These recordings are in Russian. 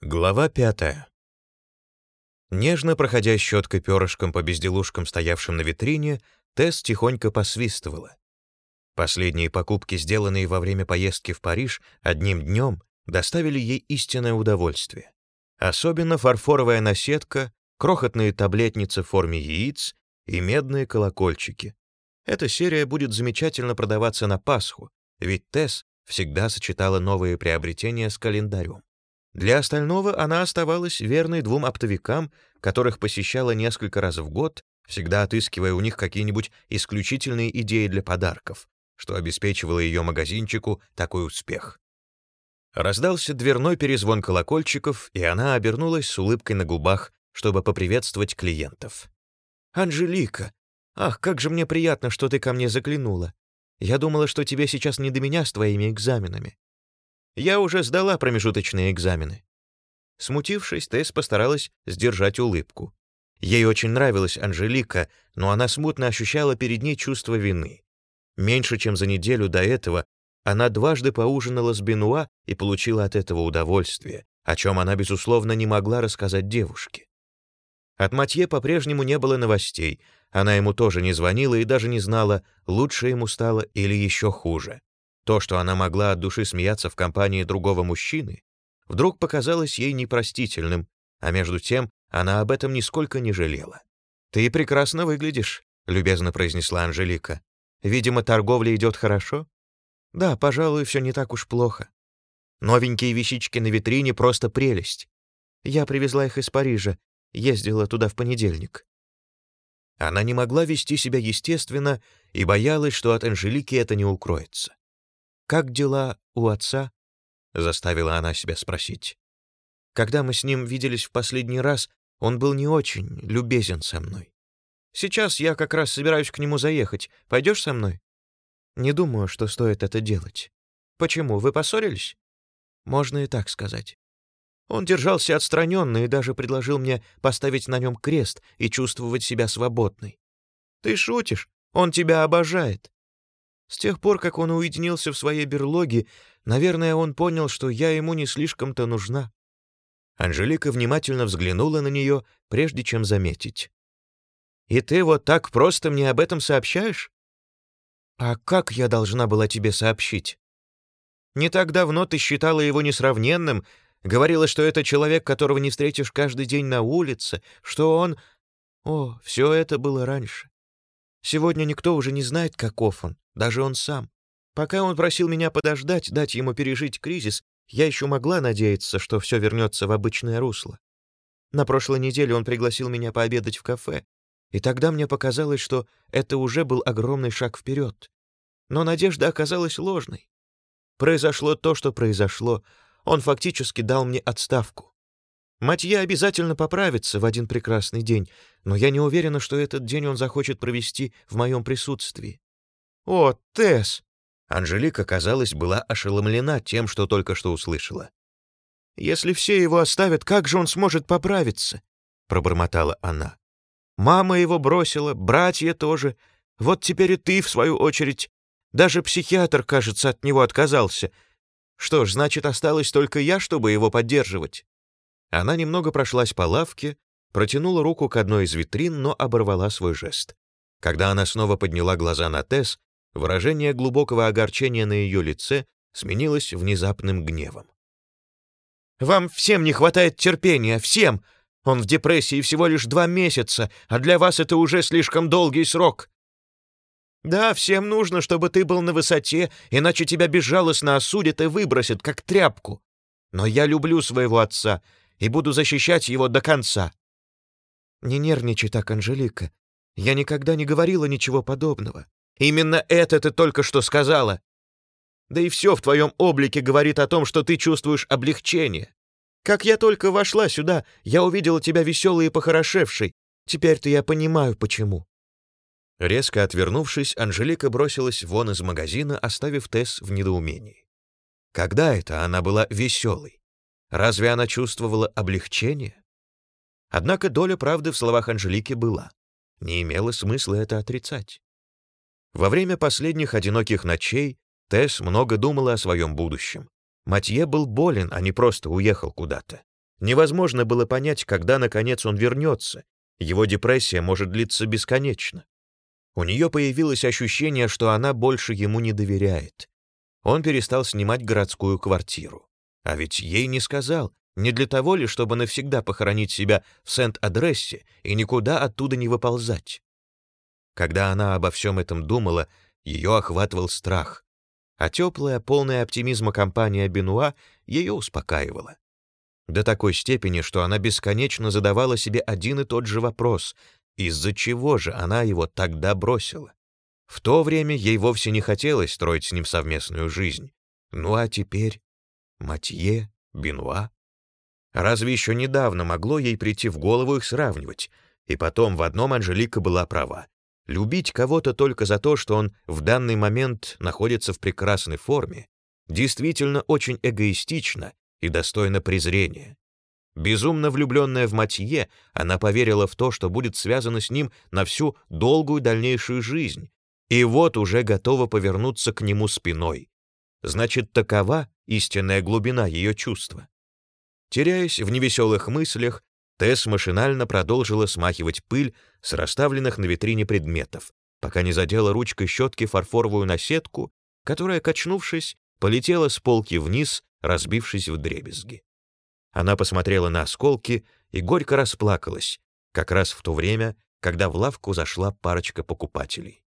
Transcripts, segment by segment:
Глава пятая. Нежно проходя щеткой перышком по безделушкам, стоявшим на витрине, Тесс тихонько посвистывала. Последние покупки, сделанные во время поездки в Париж одним днем, доставили ей истинное удовольствие. Особенно фарфоровая наседка, крохотные таблетницы в форме яиц и медные колокольчики. Эта серия будет замечательно продаваться на Пасху, ведь Тесс всегда сочетала новые приобретения с календарем. Для остального она оставалась верной двум оптовикам, которых посещала несколько раз в год, всегда отыскивая у них какие-нибудь исключительные идеи для подарков, что обеспечивало ее магазинчику такой успех. Раздался дверной перезвон колокольчиков, и она обернулась с улыбкой на губах, чтобы поприветствовать клиентов. «Анжелика! Ах, как же мне приятно, что ты ко мне заглянула! Я думала, что тебе сейчас не до меня с твоими экзаменами. Я уже сдала промежуточные экзамены». Смутившись, Тесс постаралась сдержать улыбку. Ей очень нравилась Анжелика, но она смутно ощущала перед ней чувство вины. Меньше чем за неделю до этого она дважды поужинала с Бенуа и получила от этого удовольствие, о чем она, безусловно, не могла рассказать девушке. От Матье по-прежнему не было новостей, она ему тоже не звонила и даже не знала, лучше ему стало или еще хуже. То, что она могла от души смеяться в компании другого мужчины, вдруг показалось ей непростительным, а между тем она об этом нисколько не жалела. «Ты прекрасно выглядишь», — любезно произнесла Анжелика. «Видимо, торговля идет хорошо?» «Да, пожалуй, все не так уж плохо. Новенькие вещички на витрине — просто прелесть. Я привезла их из Парижа, ездила туда в понедельник». Она не могла вести себя естественно и боялась, что от Анжелики это не укроется. «Как дела у отца?» — заставила она себя спросить. «Когда мы с ним виделись в последний раз, он был не очень любезен со мной. Сейчас я как раз собираюсь к нему заехать. Пойдешь со мной?» «Не думаю, что стоит это делать». «Почему? Вы поссорились?» «Можно и так сказать». Он держался отстраненно и даже предложил мне поставить на нем крест и чувствовать себя свободной. «Ты шутишь? Он тебя обожает. С тех пор, как он уединился в своей берлоге, наверное, он понял, что я ему не слишком-то нужна. Анжелика внимательно взглянула на нее, прежде чем заметить. «И ты вот так просто мне об этом сообщаешь?» «А как я должна была тебе сообщить?» «Не так давно ты считала его несравненным, говорила, что это человек, которого не встретишь каждый день на улице, что он...» «О, все это было раньше. Сегодня никто уже не знает, каков он, даже он сам. Пока он просил меня подождать, дать ему пережить кризис, я еще могла надеяться, что все вернется в обычное русло. На прошлой неделе он пригласил меня пообедать в кафе, и тогда мне показалось, что это уже был огромный шаг вперед. Но надежда оказалась ложной. Произошло то, что произошло. Он фактически дал мне отставку. Матья обязательно поправится в один прекрасный день, но я не уверена, что этот день он захочет провести в моем присутствии. «О, Тесс!» Анжелика, казалось, была ошеломлена тем, что только что услышала. «Если все его оставят, как же он сможет поправиться?» — пробормотала она. «Мама его бросила, братья тоже. Вот теперь и ты, в свою очередь. Даже психиатр, кажется, от него отказался. Что ж, значит, осталось только я, чтобы его поддерживать». Она немного прошлась по лавке, протянула руку к одной из витрин, но оборвала свой жест. Когда она снова подняла глаза на Тесс, выражение глубокого огорчения на ее лице сменилось внезапным гневом. «Вам всем не хватает терпения, всем! Он в депрессии всего лишь два месяца, а для вас это уже слишком долгий срок!» «Да, всем нужно, чтобы ты был на высоте, иначе тебя безжалостно осудят и выбросят, как тряпку. Но я люблю своего отца и буду защищать его до конца». «Не нервничай так, Анжелика. Я никогда не говорила ничего подобного. Именно это ты только что сказала. Да и все в твоем облике говорит о том, что ты чувствуешь облегчение. Как я только вошла сюда, я увидела тебя веселой и похорошевшей. Теперь-то я понимаю, почему». Резко отвернувшись, Анжелика бросилась вон из магазина, оставив Тесс в недоумении. Когда это она была веселой? Разве она чувствовала облегчение? Однако доля правды в словах Анжелики была. Не имело смысла это отрицать. Во время последних одиноких ночей Тесс много думала о своем будущем. Матье был болен, а не просто уехал куда-то. Невозможно было понять, когда, наконец, он вернется. Его депрессия может длиться бесконечно. У нее появилось ощущение, что она больше ему не доверяет. Он перестал снимать городскую квартиру. А ведь ей не сказал, не для того ли, чтобы навсегда похоронить себя в Сент-Адрессе и никуда оттуда не выползать. Когда она обо всем этом думала, ее охватывал страх, а теплая, полная оптимизма компания Бенуа ее успокаивала. До такой степени, что она бесконечно задавала себе один и тот же вопрос, из-за чего же она его тогда бросила. В то время ей вовсе не хотелось строить с ним совместную жизнь. Ну а теперь Матье, Бенуа. Разве еще недавно могло ей прийти в голову их сравнивать? И потом в одном Анжелика была права. Любить кого-то только за то, что он в данный момент находится в прекрасной форме, действительно очень эгоистично и достойно презрения. Безумно влюбленная в Матье, она поверила в то, что будет связано с ним на всю долгую дальнейшую жизнь, и вот уже готова повернуться к нему спиной. Значит, такова истинная глубина ее чувства. Теряясь в невеселых мыслях, Тесс машинально продолжила смахивать пыль с расставленных на витрине предметов, пока не задела ручкой щетки фарфоровую наседку, которая, качнувшись, полетела с полки вниз, разбившись в дребезги. Она посмотрела на осколки и горько расплакалась, как раз в то время, когда в лавку зашла парочка покупателей.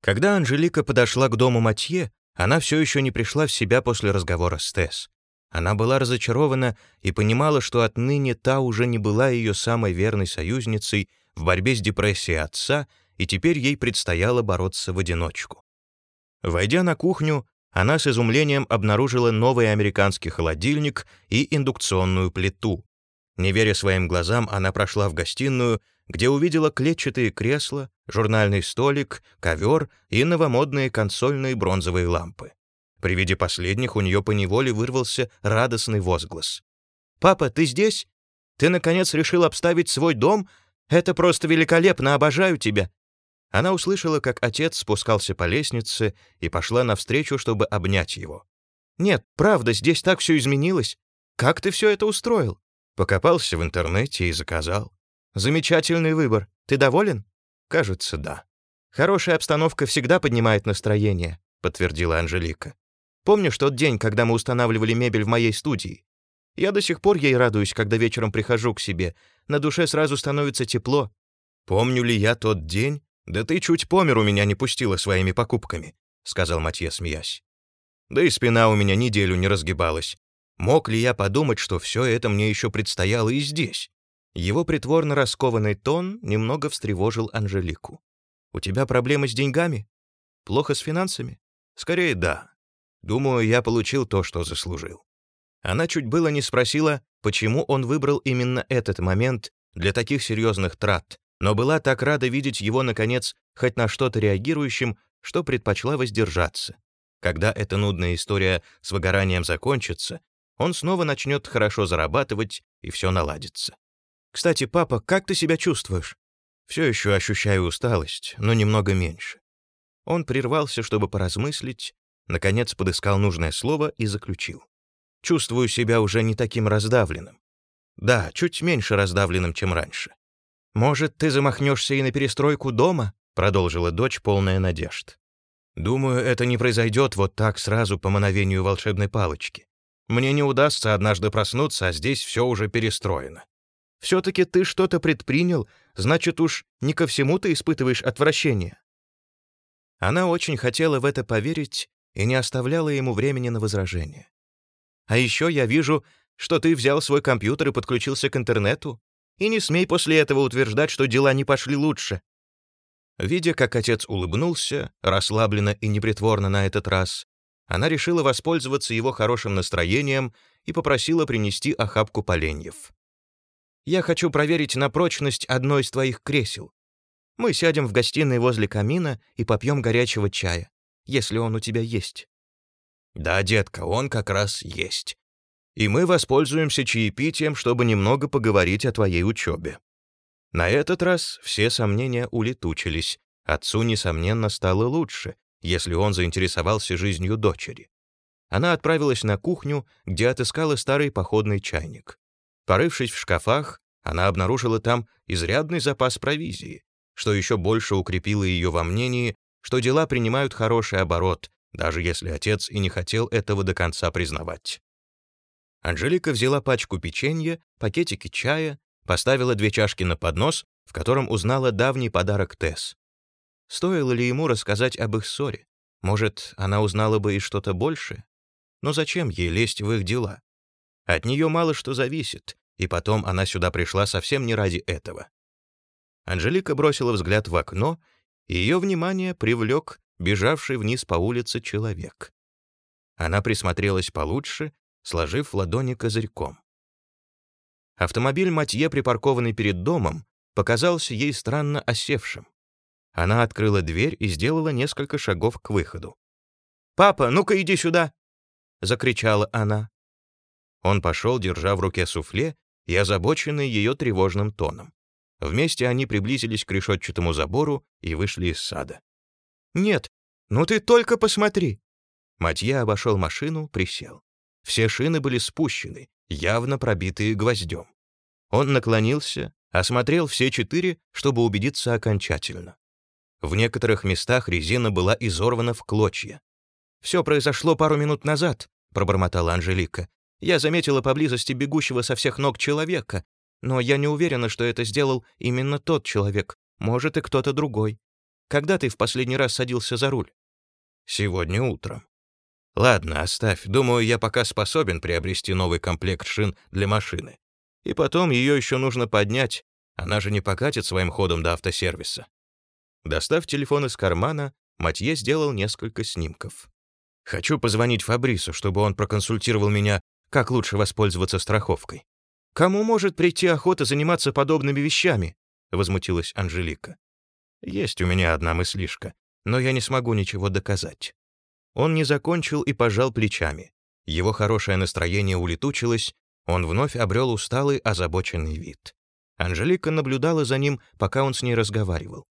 Когда Анжелика подошла к дому Матье, она все еще не пришла в себя после разговора с Тесс. Она была разочарована и понимала, что отныне та уже не была ее самой верной союзницей в борьбе с депрессией отца, и теперь ей предстояло бороться в одиночку. Войдя на кухню, она с изумлением обнаружила новый американский холодильник и индукционную плиту. Не веря своим глазам, она прошла в гостиную, где увидела клетчатые кресла, журнальный столик, ковер и новомодные консольные бронзовые лампы. При виде последних у нее поневоле вырвался радостный возглас. «Папа, ты здесь? Ты, наконец, решил обставить свой дом? Это просто великолепно, обожаю тебя!» Она услышала, как отец спускался по лестнице и пошла навстречу, чтобы обнять его. «Нет, правда, здесь так все изменилось. Как ты все это устроил?» Покопался в интернете и заказал. «Замечательный выбор. Ты доволен?» «Кажется, да». «Хорошая обстановка всегда поднимает настроение», — подтвердила Анжелика. Помнишь тот день, когда мы устанавливали мебель в моей студии? Я до сих пор ей радуюсь, когда вечером прихожу к себе. На душе сразу становится тепло. Помню ли я тот день? Да ты чуть по миру меня не пустила своими покупками, сказал Матье, смеясь. Да и спина у меня неделю не разгибалась. Мог ли я подумать, что все это мне еще предстояло и здесь? Его притворно раскованный тон немного встревожил Анжелику. «У тебя проблемы с деньгами? Плохо с финансами?» «Скорее, да. Думаю, я получил то, что заслужил. Она чуть было не спросила, почему он выбрал именно этот момент для таких серьезных трат, но была так рада видеть его, наконец, хоть на что-то реагирующим, что предпочла воздержаться. Когда эта нудная история с выгоранием закончится, он снова начнет хорошо зарабатывать, и все наладится. «Кстати, папа, как ты себя чувствуешь?» «Все еще ощущаю усталость, но немного меньше». Он прервался, чтобы поразмыслить, Наконец подыскал нужное слово и заключил. Чувствую себя уже не таким раздавленным. Да, чуть меньше раздавленным, чем раньше. «Может, ты замахнешься и на перестройку дома?» — продолжила дочь, полная надежд. «Думаю, это не произойдет вот так сразу по мановению волшебной палочки. Мне не удастся однажды проснуться, а здесь все уже перестроено. Все-таки ты что-то предпринял, значит уж не ко всему ты испытываешь отвращение». Она очень хотела в это поверить и не оставляла ему времени на возражение. «А еще я вижу, что ты взял свой компьютер и подключился к интернету, и не смей после этого утверждать, что дела не пошли лучше». Видя, как отец улыбнулся, расслабленно и непритворно на этот раз, она решила воспользоваться его хорошим настроением и попросила принести охапку поленьев. «Я хочу проверить на прочность одно из твоих кресел. Мы сядем в гостиной возле камина и попьем горячего чая если он у тебя есть». «Да, детка, он как раз есть. И мы воспользуемся чаепитием, чтобы немного поговорить о твоей учебе». На этот раз все сомнения улетучились. Отцу, несомненно, стало лучше, если он заинтересовался жизнью дочери. Она отправилась на кухню, где отыскала старый походный чайник. Порывшись в шкафах, она обнаружила там изрядный запас провизии, что еще больше укрепило ее во мнении, что дела принимают хороший оборот, даже если отец и не хотел этого до конца признавать. Анжелика взяла пачку печенья, пакетики чая, поставила две чашки на поднос, в котором узнала давний подарок Тесс. Стоило ли ему рассказать об их ссоре? Может, она узнала бы и что-то большее? Но зачем ей лезть в их дела? От нее мало что зависит, и потом она сюда пришла совсем не ради этого. Анжелика бросила взгляд в окно, и ее внимание привлек бежавший вниз по улице человек. Она присмотрелась получше, сложив ладони козырьком. Автомобиль Матье, припаркованный перед домом, показался ей странно осевшим. Она открыла дверь и сделала несколько шагов к выходу. «Папа, ну-ка иди сюда!» — закричала она. Он пошел, держа в руке суфле и озабоченный ее тревожным тоном. Вместе они приблизились к решетчатому забору и вышли из сада. «Нет, ну ты только посмотри!» Матье обошел машину, присел. Все шины были спущены, явно пробитые гвоздем. Он наклонился, осмотрел все четыре, чтобы убедиться окончательно. В некоторых местах резина была изорвана в клочья. «Все произошло пару минут назад», — пробормотала Анжелика. «Я заметила поблизости бегущего со всех ног человека, но я не уверена, что это сделал именно тот человек, может и кто-то другой. Когда ты в последний раз садился за руль?» «Сегодня утром». «Ладно, оставь. Думаю, я пока способен приобрести новый комплект шин для машины. И потом ее еще нужно поднять. Она же не покатит своим ходом до автосервиса». Достав телефон из кармана, Матье сделал несколько снимков. «Хочу позвонить Фабрису, чтобы он проконсультировал меня, как лучше воспользоваться страховкой». «Кому может прийти охота заниматься подобными вещами?» — возмутилась Анжелика. «Есть у меня одна мыслишка, но я не смогу ничего доказать». Он не закончил и пожал плечами. Его хорошее настроение улетучилось, он вновь обрел усталый, озабоченный вид. Анжелика наблюдала за ним, пока он с ней разговаривал.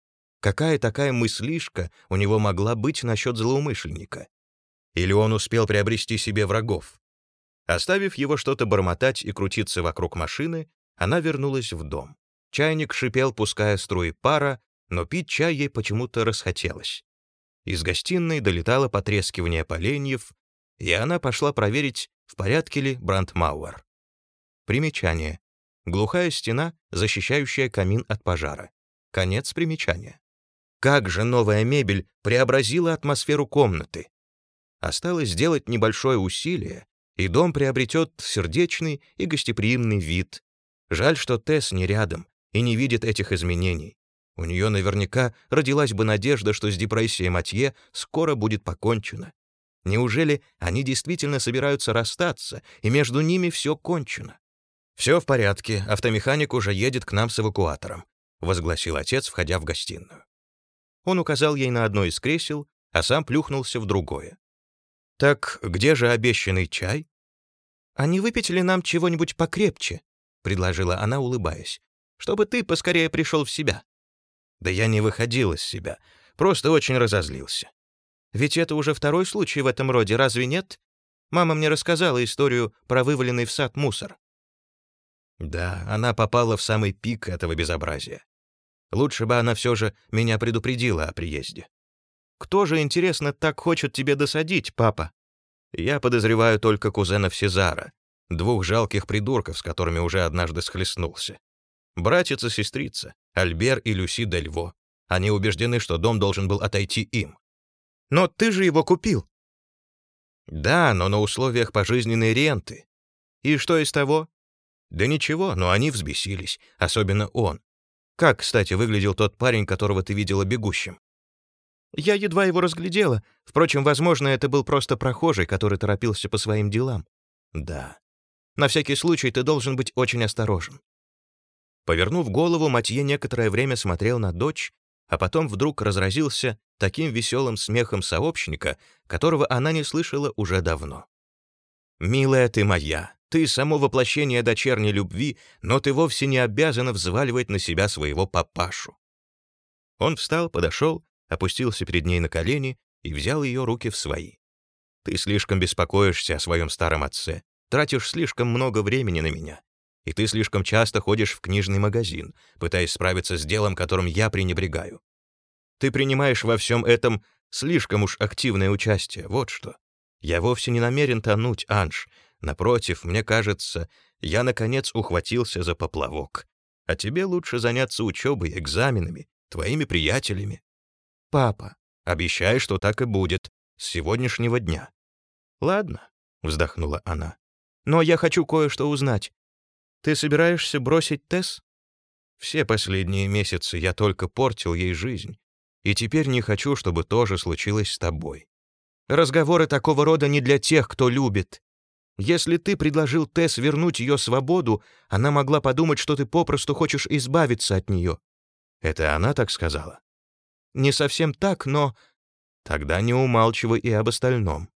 Какая такая мыслишка у него могла быть насчет злоумышленника? Или он успел приобрести себе врагов? Оставив его что-то бормотать и крутиться вокруг машины, она вернулась в дом. Чайник шипел, пуская струи пара, но пить чай ей почему-то расхотелось. Из гостиной долетало потрескивание поленьев, и она пошла проверить, в порядке ли Брандмауэр. Примечание. Глухая стена, защищающая камин от пожара. Конец примечания. Как же новая мебель преобразила атмосферу комнаты. Осталось сделать небольшое усилие, и дом приобретет сердечный и гостеприимный вид. Жаль, что Тесс не рядом и не видит этих изменений. У нее наверняка родилась бы надежда, что с депрессией Матье скоро будет покончено. Неужели они действительно собираются расстаться, и между ними все кончено? «Все в порядке, автомеханик уже едет к нам с эвакуатором», — возгласил отец, входя в гостиную. Он указал ей на одно из кресел, а сам плюхнулся в другое. «Так где же обещанный чай?» «А не выпить ли нам чего-нибудь покрепче?» — предложила она, улыбаясь. «Чтобы ты поскорее пришел в себя». «Да я не выходил из себя, просто очень разозлился». «Ведь это уже второй случай в этом роде, разве нет? Мама мне рассказала историю про вываленный в сад мусор». Да, она попала в самый пик этого безобразия. Лучше бы она все же меня предупредила о приезде. Кто же, интересно, так хочет тебе досадить, папа? Я подозреваю только кузенов Сезара, двух жалких придурков, с которыми уже однажды схлестнулся. Братец и сестрица, Альбер и Люси Дельво. Они убеждены, что дом должен был отойти им. Но ты же его купил. Да, но на условиях пожизненной ренты. И что из того? Да ничего, но они взбесились, особенно он. Как, кстати, выглядел тот парень, которого ты видела бегущим? Я едва его разглядела. Впрочем, возможно, это был просто прохожий, который торопился по своим делам. Да. На всякий случай ты должен быть очень осторожен. Повернув голову, Матье некоторое время смотрел на дочь, а потом вдруг разразился таким веселым смехом сообщника, которого она не слышала уже давно. «Милая ты моя, ты само воплощение дочерней любви, но ты вовсе не обязана взваливать на себя своего папашу. Он встал, подошел, опустился перед ней на колени и взял ее руки в свои. Ты слишком беспокоишься о своем старом отце, тратишь слишком много времени на меня. и ты слишком часто ходишь в книжный магазин, пытаясь справиться с делом, которым я пренебрегаю. Ты принимаешь во всем этом слишком уж активное участие, вот что. Я вовсе не намерен тонуть, Анж. Напротив, мне кажется, я, наконец, ухватился за поплавок. А тебе лучше заняться учебой, экзаменами, твоими приятелями. Папа, обещай, что так и будет, с сегодняшнего дня. Ладно, вздохнула она. Но я хочу кое-что узнать. Ты собираешься бросить Тесс? Все последние месяцы я только портил ей жизнь, и теперь не хочу, чтобы то же случилось с тобой. Разговоры такого рода не для тех, кто любит. Если ты предложил Тесс вернуть ее свободу, она могла подумать, что ты попросту хочешь избавиться от нее. Это она так сказала? Не совсем так, но... Тогда не умалчивай и об остальном.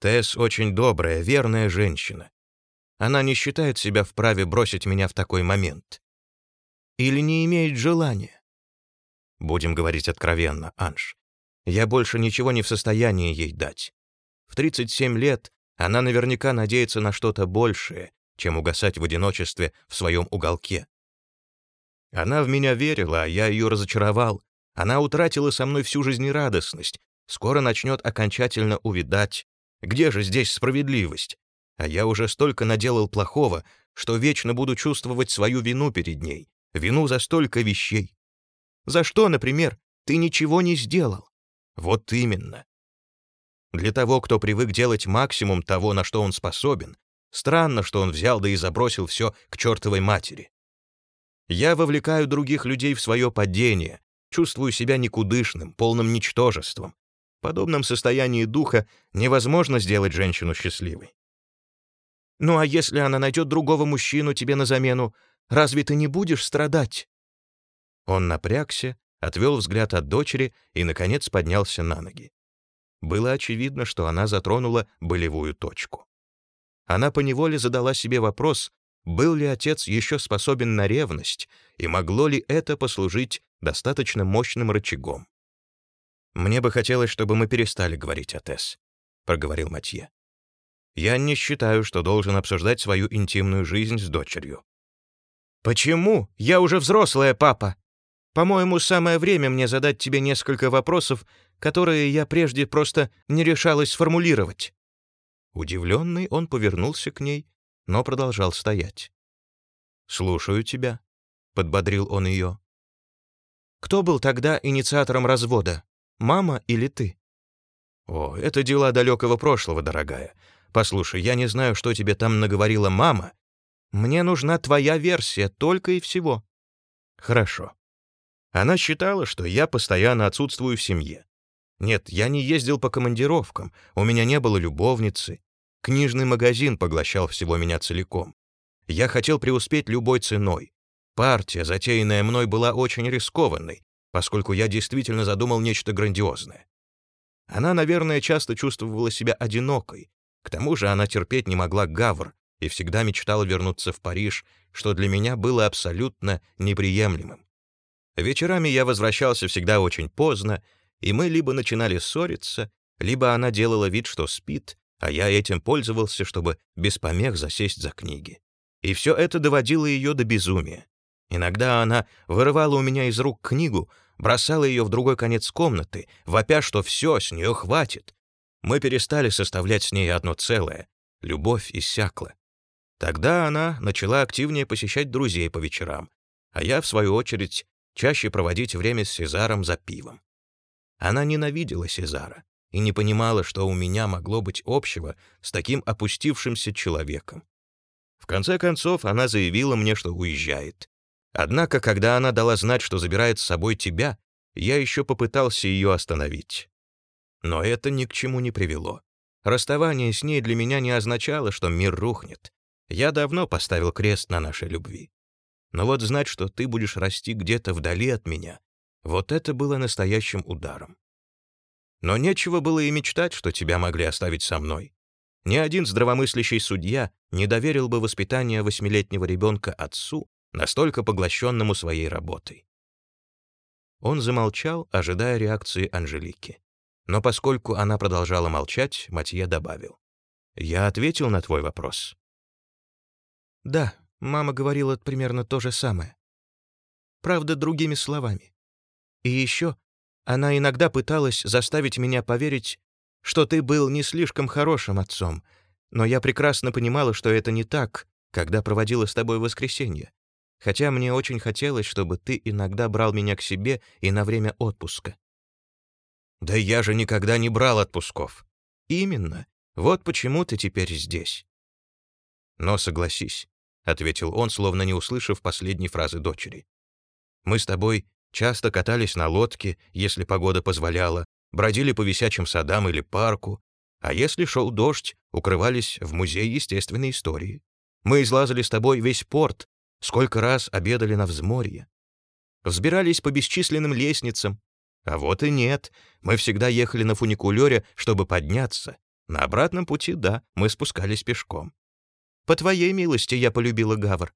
Тесс очень добрая, верная женщина. Она не считает себя вправе бросить меня в такой момент. Или не имеет желания. Будем говорить откровенно, Анж. Я больше ничего не в состоянии ей дать. В 37 лет она наверняка надеется на что-то большее, чем угасать в одиночестве в своем уголке. Она в меня верила, а я ее разочаровал. Она утратила со мной всю жизнерадостность, скоро начнет окончательно увидать. Где же здесь справедливость? А я уже столько наделал плохого, что вечно буду чувствовать свою вину перед ней, вину за столько вещей. За что, например, ты ничего не сделал? Вот именно. Для того, кто привык делать максимум того, на что он способен, странно, что он взял да и забросил все к чертовой матери. Я вовлекаю других людей в свое падение, чувствую себя никудышным, полным ничтожеством. В подобном состоянии духа невозможно сделать женщину счастливой. Ну а если она найдет другого мужчину тебе на замену, разве ты не будешь страдать?» Он напрягся, отвел взгляд от дочери и, наконец, поднялся на ноги. Было очевидно, что она затронула болевую точку. Она поневоле задала себе вопрос, был ли отец еще способен на ревность, и могло ли это послужить достаточно мощным рычагом. «Мне бы хотелось, чтобы мы перестали говорить о Тесс», — проговорил Матье. «Я не считаю, что должен обсуждать свою интимную жизнь с дочерью». «Почему? Я уже взрослая, папа!» По-моему, самое время мне задать тебе несколько вопросов, которые я прежде просто не решалась сформулировать». Удивленный, он повернулся к ней, но продолжал стоять. «Слушаю тебя», — подбодрил он ее. «Кто был тогда инициатором развода, мама или ты?» «О, это дела далекого прошлого, дорогая. Послушай, я не знаю, что тебе там наговорила мама. Мне нужна твоя версия, только и всего». «Хорошо. Она считала, что я постоянно отсутствую в семье. Нет, я не ездил по командировкам, у меня не было любовницы. Книжный магазин поглощал всего меня целиком. Я хотел преуспеть любой ценой. Партия, затеянная мной, была очень рискованной, поскольку я действительно задумал нечто грандиозное. Она, наверное, часто чувствовала себя одинокой. К тому же она терпеть не могла Гавр и всегда мечтала вернуться в Париж, что для меня было абсолютно неприемлемым. Вечерами я возвращался всегда очень поздно, и мы либо начинали ссориться, либо она делала вид, что спит, а я этим пользовался, чтобы без помех засесть за книги. И все это доводило ее до безумия. Иногда она вырывала у меня из рук книгу, бросала ее в другой конец комнаты, вопя, что все, с нее хватит. Мы перестали составлять с ней одно целое. Любовь иссякла. Тогда она начала активнее посещать друзей по вечерам, а я, в свою очередь, чаще проводить время с Сезаром за пивом. Она ненавидела Сезара и не понимала, что у меня могло быть общего с таким опустившимся человеком. В конце концов, она заявила мне, что уезжает. Однако, когда она дала знать, что забирает с собой тебя, я еще попытался ее остановить. Но это ни к чему не привело. Расставание с ней для меня не означало, что мир рухнет. Я давно поставил крест на нашей любви. Но вот знать, что ты будешь расти где-то вдали от меня, вот это было настоящим ударом. Но нечего было и мечтать, что тебя могли оставить со мной. Ни один здравомыслящий судья не доверил бы воспитание восьмилетнего ребенка отцу, настолько поглощенному своей работой. Он замолчал, ожидая реакции Анжелики. Но поскольку она продолжала молчать, Матье добавил. «Я ответил на твой вопрос». «Да», Мама говорила примерно то же самое. Правда, другими словами. И еще она иногда пыталась заставить меня поверить, что ты был не слишком хорошим отцом, но я прекрасно понимала, что это не так, когда проводила с тобой воскресенье. Хотя мне очень хотелось, чтобы ты иногда брал меня к себе и на время отпуска. Да я же никогда не брал отпусков. Именно. Вот почему ты теперь здесь. Но согласись, ответил он, словно не услышав последней фразы дочери. Мы с тобой часто катались на лодке, если погода позволяла, бродили по висячим садам или парку, а если шел дождь, укрывались в музее естественной истории. Мы излазали с тобой весь порт, сколько раз обедали на взморье. Взбирались по бесчисленным лестницам. А вот и нет, мы всегда ехали на фуникулёре, чтобы подняться. На обратном пути, да, мы спускались пешком. По твоей милости я полюбила Гавр.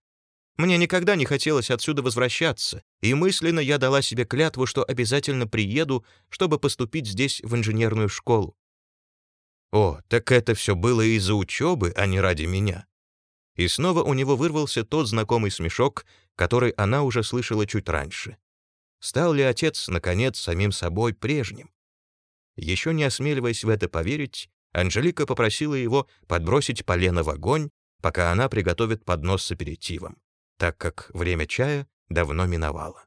Мне никогда не хотелось отсюда возвращаться, и мысленно я дала себе клятву, что обязательно приеду, чтобы поступить здесь в инженерную школу. О, так это все было из-за учебы, а не ради меня. И снова у него вырвался тот знакомый смешок, который она уже слышала чуть раньше. Стал ли отец, наконец, самим собой прежним? Еще не осмеливаясь в это поверить, Анжелика попросила его подбросить полено в огонь, пока она приготовит поднос с аперитивом, так как время чая давно миновало.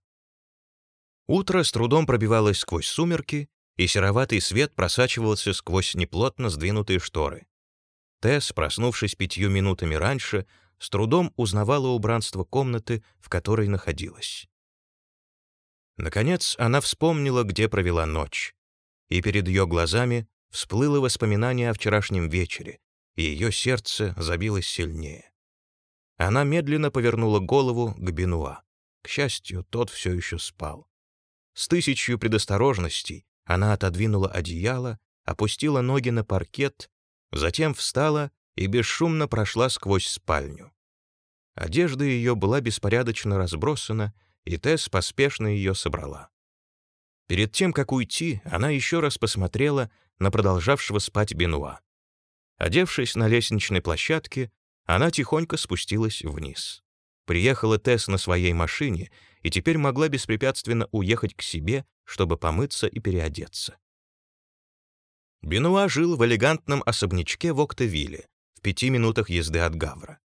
Утро с трудом пробивалось сквозь сумерки, и сероватый свет просачивался сквозь неплотно сдвинутые шторы. Тесс, проснувшись пятью минутами раньше, с трудом узнавала убранство комнаты, в которой находилась. Наконец, она вспомнила, где провела ночь, и перед ее глазами всплыло воспоминание о вчерашнем вечере, и ее сердце забилось сильнее. Она медленно повернула голову к Бенуа. К счастью, тот все еще спал. С тысячью предосторожностей она отодвинула одеяло, опустила ноги на паркет, затем встала и бесшумно прошла сквозь спальню. Одежда ее была беспорядочно разбросана, и Тесс поспешно ее собрала. Перед тем, как уйти, она еще раз посмотрела на продолжавшего спать Бенуа. Одевшись на лестничной площадке, она тихонько спустилась вниз. Приехала Тесс на своей машине и теперь могла беспрепятственно уехать к себе, чтобы помыться и переодеться. Бенуа жил в элегантном особнячке в Октевилле, в пяти минутах езды от Гавра.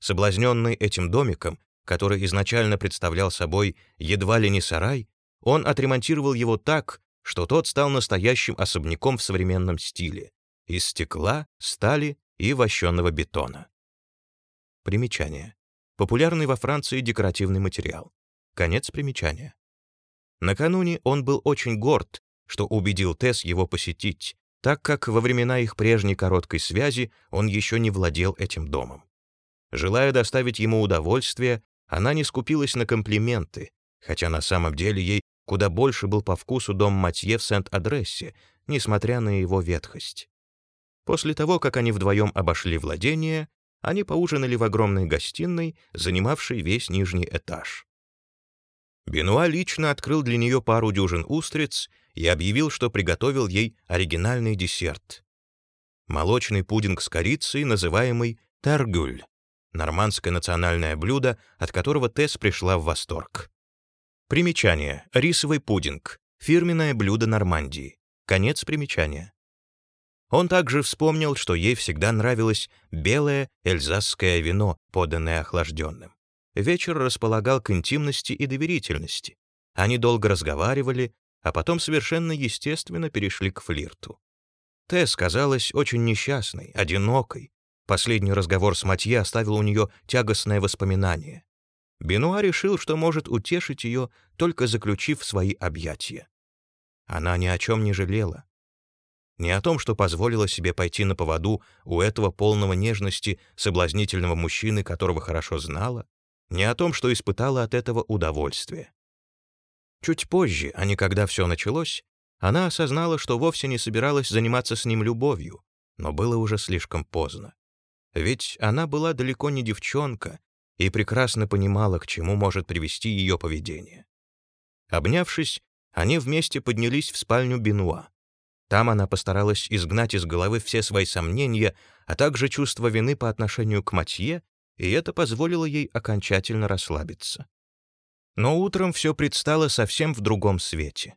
Соблазненный этим домиком, который изначально представлял собой едва ли не сарай, он отремонтировал его так, что тот стал настоящим особняком в современном стиле, из стекла, стали и вощенного бетона. Примечание. Популярный во Франции декоративный материал. Конец примечания. Накануне он был очень горд, что убедил Тесс его посетить, так как во времена их прежней короткой связи он еще не владел этим домом. Желая доставить ему удовольствие, она не скупилась на комплименты, хотя на самом деле ей куда больше был по вкусу дом Матье в Сент-Адрессе, несмотря на его ветхость. После того, как они вдвоем обошли владение, они поужинали в огромной гостиной, занимавшей весь нижний этаж. Бенуа лично открыл для нее пару дюжин устриц и объявил, что приготовил ей оригинальный десерт. Молочный пудинг с корицей, называемый тергюль, нормандское национальное блюдо, от которого Тесс пришла в восторг. Примечание. Рисовый пудинг. Фирменное блюдо Нормандии. Конец примечания. Он также вспомнил, что ей всегда нравилось белое эльзасское вино, поданное охлажденным. Вечер располагал к интимности и доверительности. Они долго разговаривали, а потом совершенно естественно перешли к флирту. Тесс казалась очень несчастной, одинокой. Последний разговор с Матье оставил у нее тягостное воспоминание. Бенуа решил, что может утешить ее, только заключив свои объятия. Она ни о чем не жалела. Не о том, что позволила себе пойти на поводу у этого полного нежности соблазнительного мужчины, которого хорошо знала, не о том, что испытала от этого удовольствие. Чуть позже, а не когда все началось, она осознала, что вовсе не собиралась заниматься с ним любовью, но было уже слишком поздно. Ведь она была далеко не девчонка и прекрасно понимала, к чему может привести ее поведение. Обнявшись, они вместе поднялись в спальню Бенуа. Там она постаралась изгнать из головы все свои сомнения, а также чувство вины по отношению к Матье и это позволило ей окончательно расслабиться. Но утром все предстало совсем в другом свете.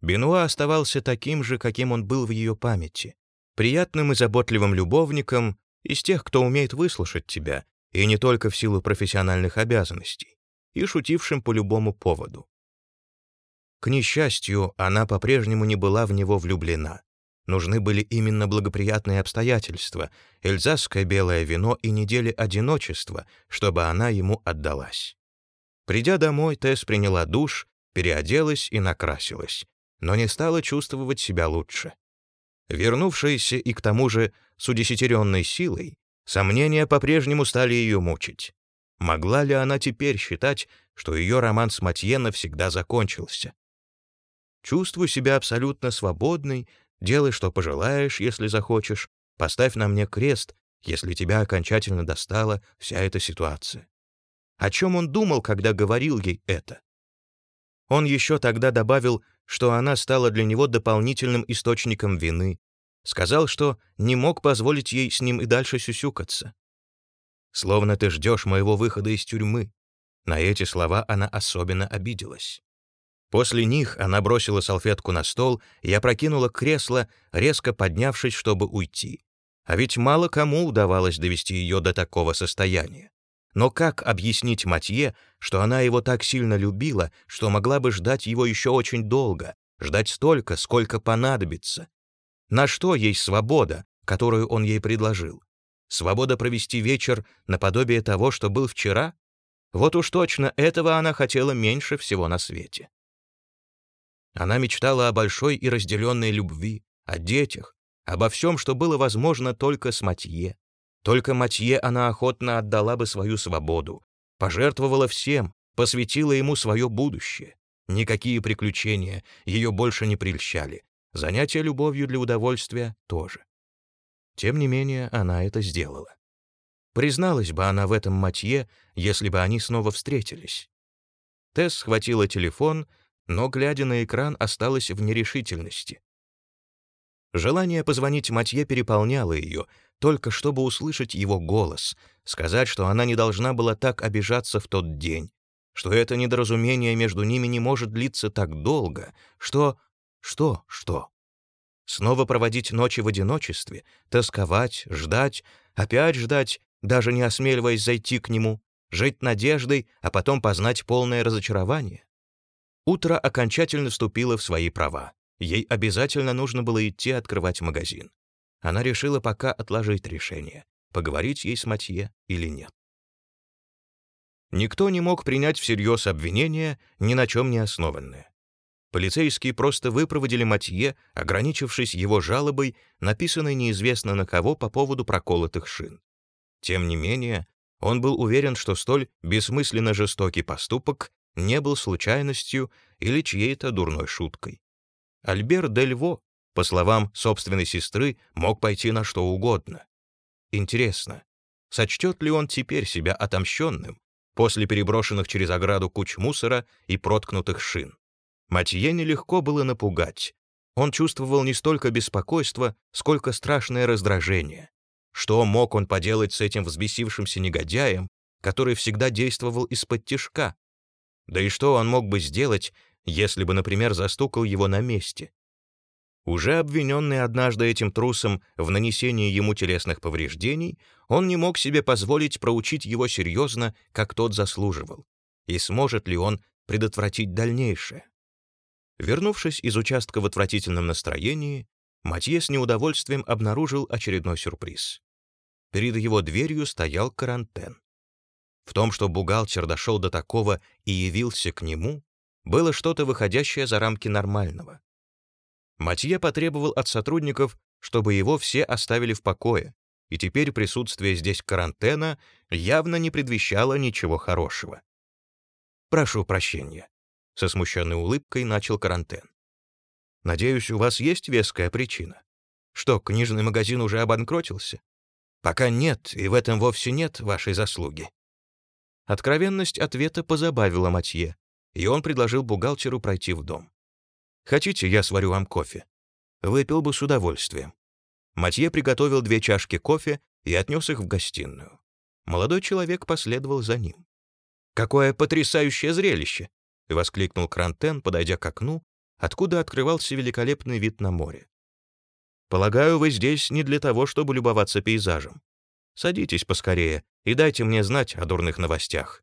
Бенуа оставался таким же, каким он был в ее памяти, приятным и заботливым любовником из тех, кто умеет выслушать тебя, и не только в силу профессиональных обязанностей, и шутившим по любому поводу. К несчастью, она по-прежнему не была в него влюблена. Нужны были именно благоприятные обстоятельства, эльзасское белое вино и недели одиночества, чтобы она ему отдалась. Придя домой, Тесс приняла душ, переоделась и накрасилась, но не стала чувствовать себя лучше. Вернувшаяся и к тому же с удесятеренной силой, сомнения по-прежнему стали ее мучить. Могла ли она теперь считать, что ее роман с Матье навсегда закончился? Чувствую себя абсолютно свободной, делай, что пожелаешь, если захочешь, поставь на мне крест, если тебя окончательно достала вся эта ситуация. О чем он думал, когда говорил ей это? Он еще тогда добавил, что она стала для него дополнительным источником вины, сказал, что не мог позволить ей с ним и дальше сюсюкаться. «Словно ты ждешь моего выхода из тюрьмы». На эти слова она особенно обиделась. После них она бросила салфетку на стол и опрокинула кресло, резко поднявшись, чтобы уйти. А ведь мало кому удавалось довести ее до такого состояния. Но как объяснить Матье, что она его так сильно любила, что могла бы ждать его еще очень долго, ждать столько, сколько понадобится? На что ей свобода, которую он ей предложил? Свобода провести вечер наподобие того, что был вчера? Вот уж точно этого она хотела меньше всего на свете. Она мечтала о большой и разделенной любви, о детях, обо всем, что было возможно только с Матье. Только Матье она охотно отдала бы свою свободу, пожертвовала всем, посвятила ему свое будущее. Никакие приключения ее больше не прельщали. Занятия любовью для удовольствия тоже. Тем не менее, она это сделала. Призналась бы она в этом Матье, если бы они снова встретились. Тесс схватила телефон но, глядя на экран, осталась в нерешительности. Желание позвонить Матье переполняло ее, только чтобы услышать его голос, сказать, что она не должна была так обижаться в тот день, что это недоразумение между ними не может длиться так долго, что... что, что? Снова проводить ночи в одиночестве, тосковать, ждать, опять ждать, даже не осмеливаясь зайти к нему, жить надеждой, а потом познать полное разочарование? Утро окончательно вступило в свои права. Ей обязательно нужно было идти открывать магазин. Она решила пока отложить решение, поговорить ей с Матье или нет. Никто не мог принять всерьез обвинения, ни на чем не основанное. Полицейские просто выпроводили Матье, ограничившись его жалобой, написанной неизвестно на кого по поводу проколотых шин. Тем не менее, он был уверен, что столь бессмысленно жестокий поступок не был случайностью или чьей-то дурной шуткой. Альбер Дельво, по словам собственной сестры, мог пойти на что угодно. Интересно, сочтет ли он теперь себя отомщенным после переброшенных через ограду куч мусора и проткнутых шин? Матье нелегко было напугать. Он чувствовал не столько беспокойство, сколько страшное раздражение. Что мог он поделать с этим взбесившимся негодяем, который всегда действовал из-под тишка, да и что он мог бы сделать, если бы, например, застукал его на месте? Уже обвиненный однажды этим трусом в нанесении ему телесных повреждений, он не мог себе позволить проучить его серьезно, как тот заслуживал. И сможет ли он предотвратить дальнейшее? Вернувшись из участка в отвратительном настроении, Матье с неудовольствием обнаружил очередной сюрприз. Перед его дверью стоял карантен. В том, что бухгалтер дошел до такого и явился к нему, было что-то выходящее за рамки нормального. Матье потребовал от сотрудников, чтобы его все оставили в покое, и теперь присутствие здесь карантена явно не предвещало ничего хорошего. «Прошу прощения», — со смущенной улыбкой начал карантен. «Надеюсь, у вас есть веская причина? Что, книжный магазин уже обанкротился? Пока нет, и в этом вовсе нет вашей заслуги. Откровенность ответа позабавила Матье, и он предложил бухгалтеру пройти в дом. «Хотите, я сварю вам кофе?» Выпил бы с удовольствием. Матье приготовил две чашки кофе и отнес их в гостиную. Молодой человек последовал за ним. «Какое потрясающее зрелище!» — воскликнул Крантен, подойдя к окну, откуда открывался великолепный вид на море. «Полагаю, вы здесь не для того, чтобы любоваться пейзажем. Садитесь поскорее и дайте мне знать о дурных новостях.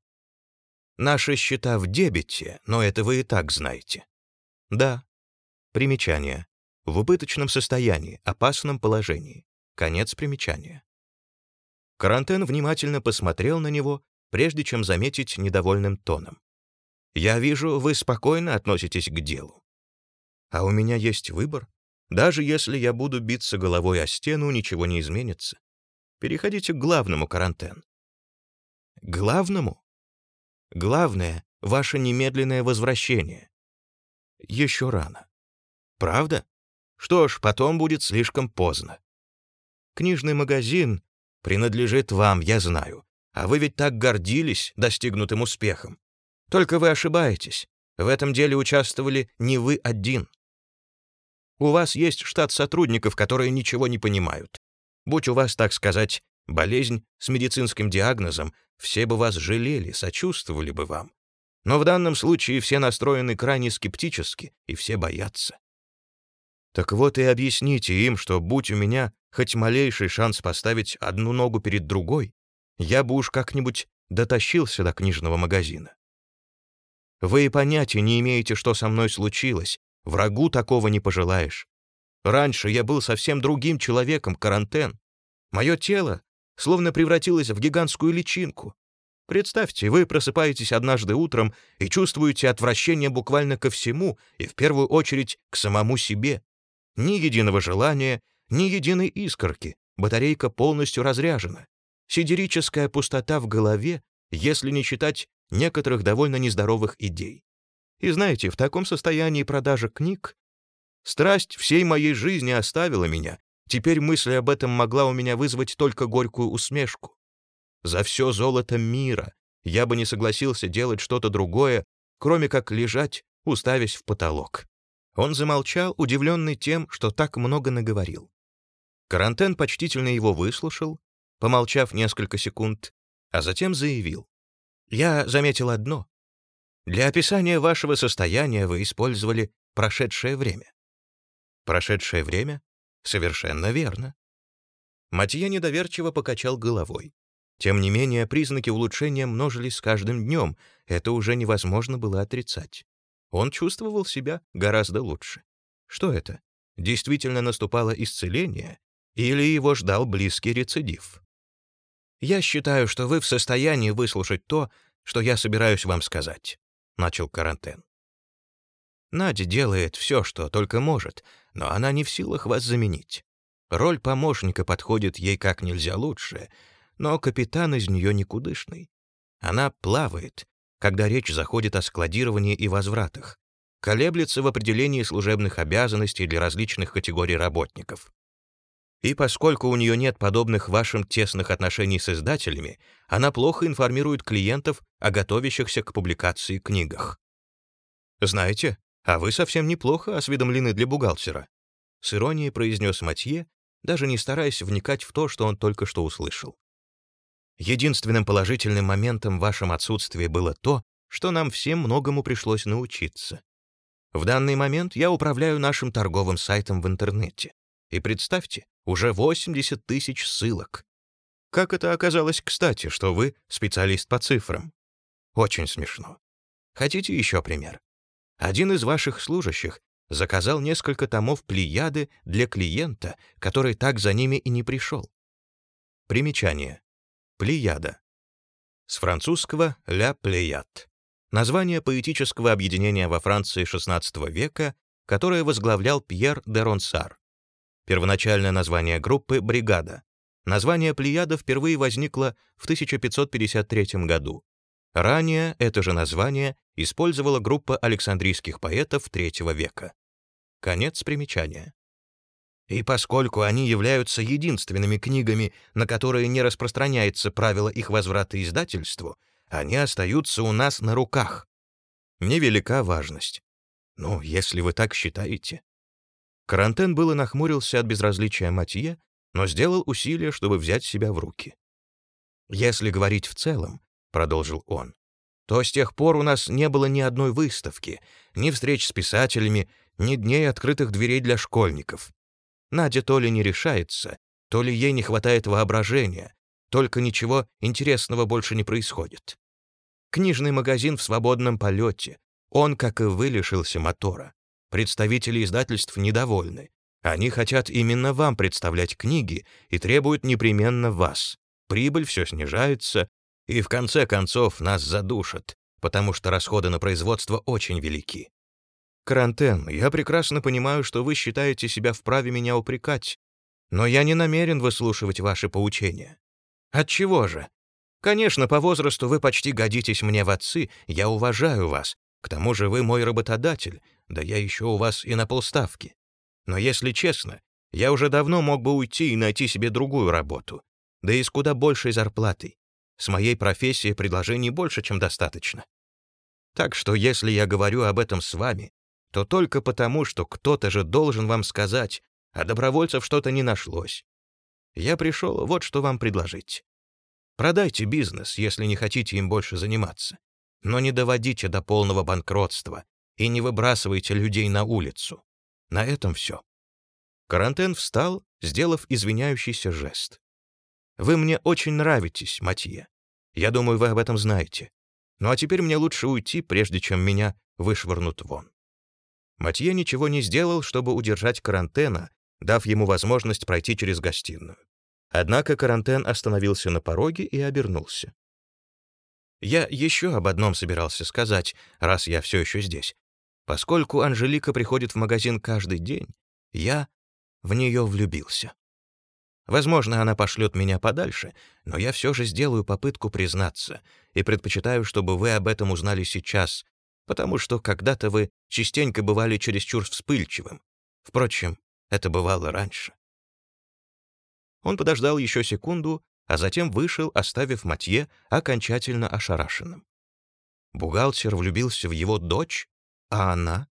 Наши счета в дебете, но это вы и так знаете. Да. Примечание. В убыточном состоянии, опасном положении. Конец примечания. Карантен внимательно посмотрел на него, прежде чем заметить недовольным тоном. «Я вижу, вы спокойно относитесь к делу. А у меня есть выбор. Даже если я буду биться головой о стену, ничего не изменится. Переходите к главному, Карантен». «Главному?» «Главное — ваше немедленное возвращение». «Еще рано». «Правда? Что ж, потом будет слишком поздно. Книжный магазин принадлежит вам, я знаю. А вы ведь так гордились достигнутым успехом. Только вы ошибаетесь. В этом деле участвовали не вы один. У вас есть штат сотрудников, которые ничего не понимают. Будь у вас, так сказать, болезнь с медицинским диагнозом, все бы вас жалели, сочувствовали бы вам. Но в данном случае все настроены крайне скептически, и все боятся. Так вот и объясните им, что будь у меня хоть малейший шанс поставить одну ногу перед другой, я бы уж как-нибудь дотащился до книжного магазина. Вы и понятия не имеете, что со мной случилось. Врагу такого не пожелаешь. Раньше я был совсем другим человеком, карантен. Мое тело словно превратилось в гигантскую личинку. Представьте, вы просыпаетесь однажды утром и чувствуете отвращение буквально ко всему, и в первую очередь к самому себе. Ни единого желания, ни единой искорки, батарейка полностью разряжена. Сидерическая пустота в голове, если не считать некоторых довольно нездоровых идей. И знаете, в таком состоянии продажа книг страсть всей моей жизни оставила меня. Теперь мысль об этом могла у меня вызвать только горькую усмешку. За все золото мира я бы не согласился делать что-то другое, кроме как лежать, уставясь в потолок. Он замолчал, удивленный тем, что так много наговорил. Карантен почтительно его выслушал, помолчав несколько секунд, а затем заявил. «Я заметил одно. Для описания вашего состояния вы использовали прошедшее время». «Прошедшее время? Совершенно верно». Матье недоверчиво покачал головой. Тем не менее, признаки улучшения множились с каждым днем, это уже невозможно было отрицать. Он чувствовал себя гораздо лучше. Что это? Действительно наступало исцеление? Или его ждал близкий рецидив? «Я считаю, что вы в состоянии выслушать то, что я собираюсь вам сказать», — начал Карантен. Надя делает все, что только может, но она не в силах вас заменить. Роль помощника подходит ей как нельзя лучше, но капитан из нее никудышный. Она плавает, когда речь заходит о складировании и возвратах, колеблется в определении служебных обязанностей для различных категорий работников. И поскольку у нее нет подобных вашим тесных отношений с издателями, она плохо информирует клиентов о готовящихся к публикации книгах. «Знаете, а вы совсем неплохо осведомлены для бухгалтера», с иронией произнес Матье, даже не стараясь вникать в то, что он только что услышал. Единственным положительным моментом в вашем отсутствии было то, что нам всем многому пришлось научиться. В данный момент я управляю нашим торговым сайтом в интернете. И представьте, уже 80 тысяч ссылок. Как это оказалось кстати, что вы специалист по цифрам? Очень смешно. Хотите еще пример? Один из ваших служащих заказал несколько томов Плеяды для клиента, который так за ними и не пришел. Примечание. Плеяда. С французского «Ля Плеяд». Название поэтического объединения во Франции XVI века, которое возглавлял Пьер де Ронсар. Первоначальное название группы «Бригада». Название Плеяда впервые возникло в 1553 году. Ранее это же название использовала группа александрийских поэтов III века. Конец примечания. И поскольку они являются единственными книгами, на которые не распространяется правило их возврата издательству, они остаются у нас на руках. Невелика важность. Ну, если вы так считаете. Карантен было нахмурился от безразличия Матье, но сделал усилие, чтобы взять себя в руки. «Если говорить в целом», — продолжил он, «то с тех пор у нас не было ни одной выставки, ни встреч с писателями, ни дней открытых дверей для школьников. Надя то ли не решается, то ли ей не хватает воображения, только ничего интересного больше не происходит. Книжный магазин в свободном полете. Он, как и вы, лишился мотора. Представители издательств недовольны. Они хотят именно вам представлять книги и требуют непременно вас. Прибыль все снижается, и в конце концов нас задушат, потому что расходы на производство очень велики. Карантен, я прекрасно понимаю, что вы считаете себя вправе меня упрекать, но я не намерен выслушивать ваши поучения. Отчего же? Конечно, по возрасту вы почти годитесь мне в отцы, я уважаю вас. К тому же вы мой работодатель, да я еще у вас и на полставки. Но если честно, я уже давно мог бы уйти и найти себе другую работу, да и с куда большей зарплатой. С моей профессией предложений больше, чем достаточно. Так что если я говорю об этом с вами, то только потому, что кто-то же должен вам сказать, а добровольцев что-то не нашлось. Я пришел вот что вам предложить. Продайте бизнес, если не хотите им больше заниматься, но не доводите до полного банкротства и не выбрасывайте людей на улицу. На этом все. Карантен встал, сделав извиняющийся жест. «Вы мне очень нравитесь, Матье. Я думаю, вы об этом знаете. Ну а теперь мне лучше уйти, прежде чем меня вышвырнут вон». Матье ничего не сделал, чтобы удержать карантена, дав ему возможность пройти через гостиную. Однако карантен остановился на пороге и обернулся. «Я еще об одном собирался сказать, раз я все еще здесь. Поскольку Анжелика приходит в магазин каждый день, я в нее влюбился. Возможно, она пошлет меня подальше, но я все же сделаю попытку признаться и предпочитаю, чтобы вы об этом узнали сейчас, потому что когда-то вы частенько бывали чересчур вспыльчивым. Впрочем, это бывало раньше. Он подождал еще секунду, а затем вышел, оставив Матье окончательно ошарашенным. Бухгалтер влюбился в его дочь, а она?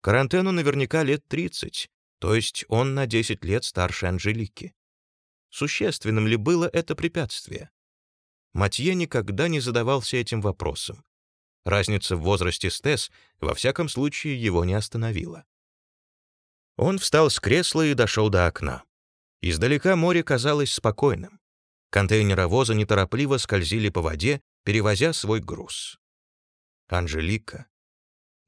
Карантену наверняка лет 30, то есть он на 10 лет старше Анжелики. Существенным ли было это препятствие? Матье никогда не задавался этим вопросом. Разница в возрасте с Тесс во всяком случае его не остановила. Он встал с кресла и дошел до окна. Издалека море казалось спокойным. Контейнеровозы неторопливо скользили по воде, перевозя свой груз. Анжелика.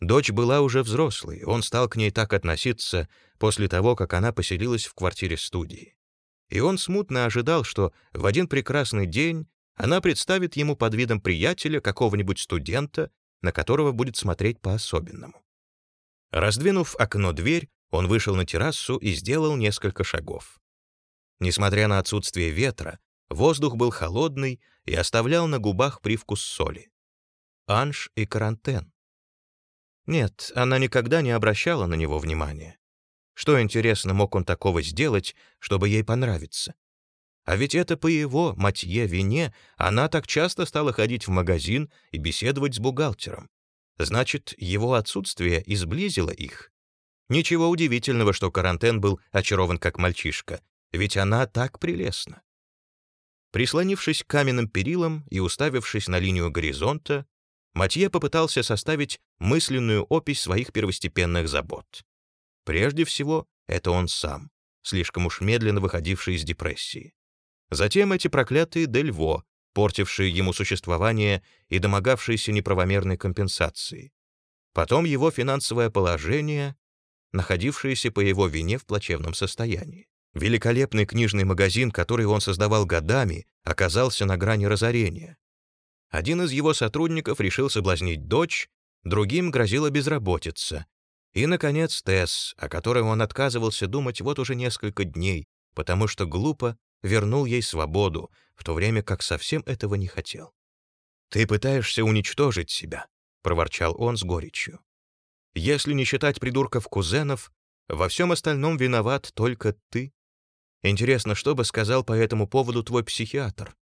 Дочь была уже взрослой, он стал к ней так относиться после того, как она поселилась в квартире студии. И он смутно ожидал, что в один прекрасный день она представит ему под видом приятеля какого-нибудь студента, на которого будет смотреть по-особенному. Раздвинув окно-дверь, он вышел на террасу и сделал несколько шагов. Несмотря на отсутствие ветра, воздух был холодный и оставлял на губах привкус соли. Анж и карантен. Нет, она никогда не обращала на него внимания. Что, интересно, мог он такого сделать, чтобы ей понравиться? А ведь это по его, Матье, вине она так часто стала ходить в магазин и беседовать с бухгалтером. Значит, его отсутствие изблизило их. Ничего удивительного, что Карантен был очарован как мальчишка, ведь она так прелестна. Прислонившись к каменным перилам и уставившись на линию горизонта, Матье попытался составить мысленную опись своих первостепенных забот. Прежде всего, это он сам, слишком уж медленно выходивший из депрессии. Затем эти проклятые Дельво, портившие ему существование и домогавшиеся неправомерной компенсации. Потом его финансовое положение, находившееся по его вине в плачевном состоянии. Великолепный книжный магазин, который он создавал годами, оказался на грани разорения. Один из его сотрудников решил соблазнить дочь, другим грозила безработица. И, наконец, Тесс, о которой он отказывался думать вот уже несколько дней, потому что глупо вернул ей свободу, в то время как совсем этого не хотел. «Ты пытаешься уничтожить себя», — проворчал он с горечью. «Если не считать придурков-кузенов, во всем остальном виноват только ты. Интересно, что бы сказал по этому поводу твой психиатр?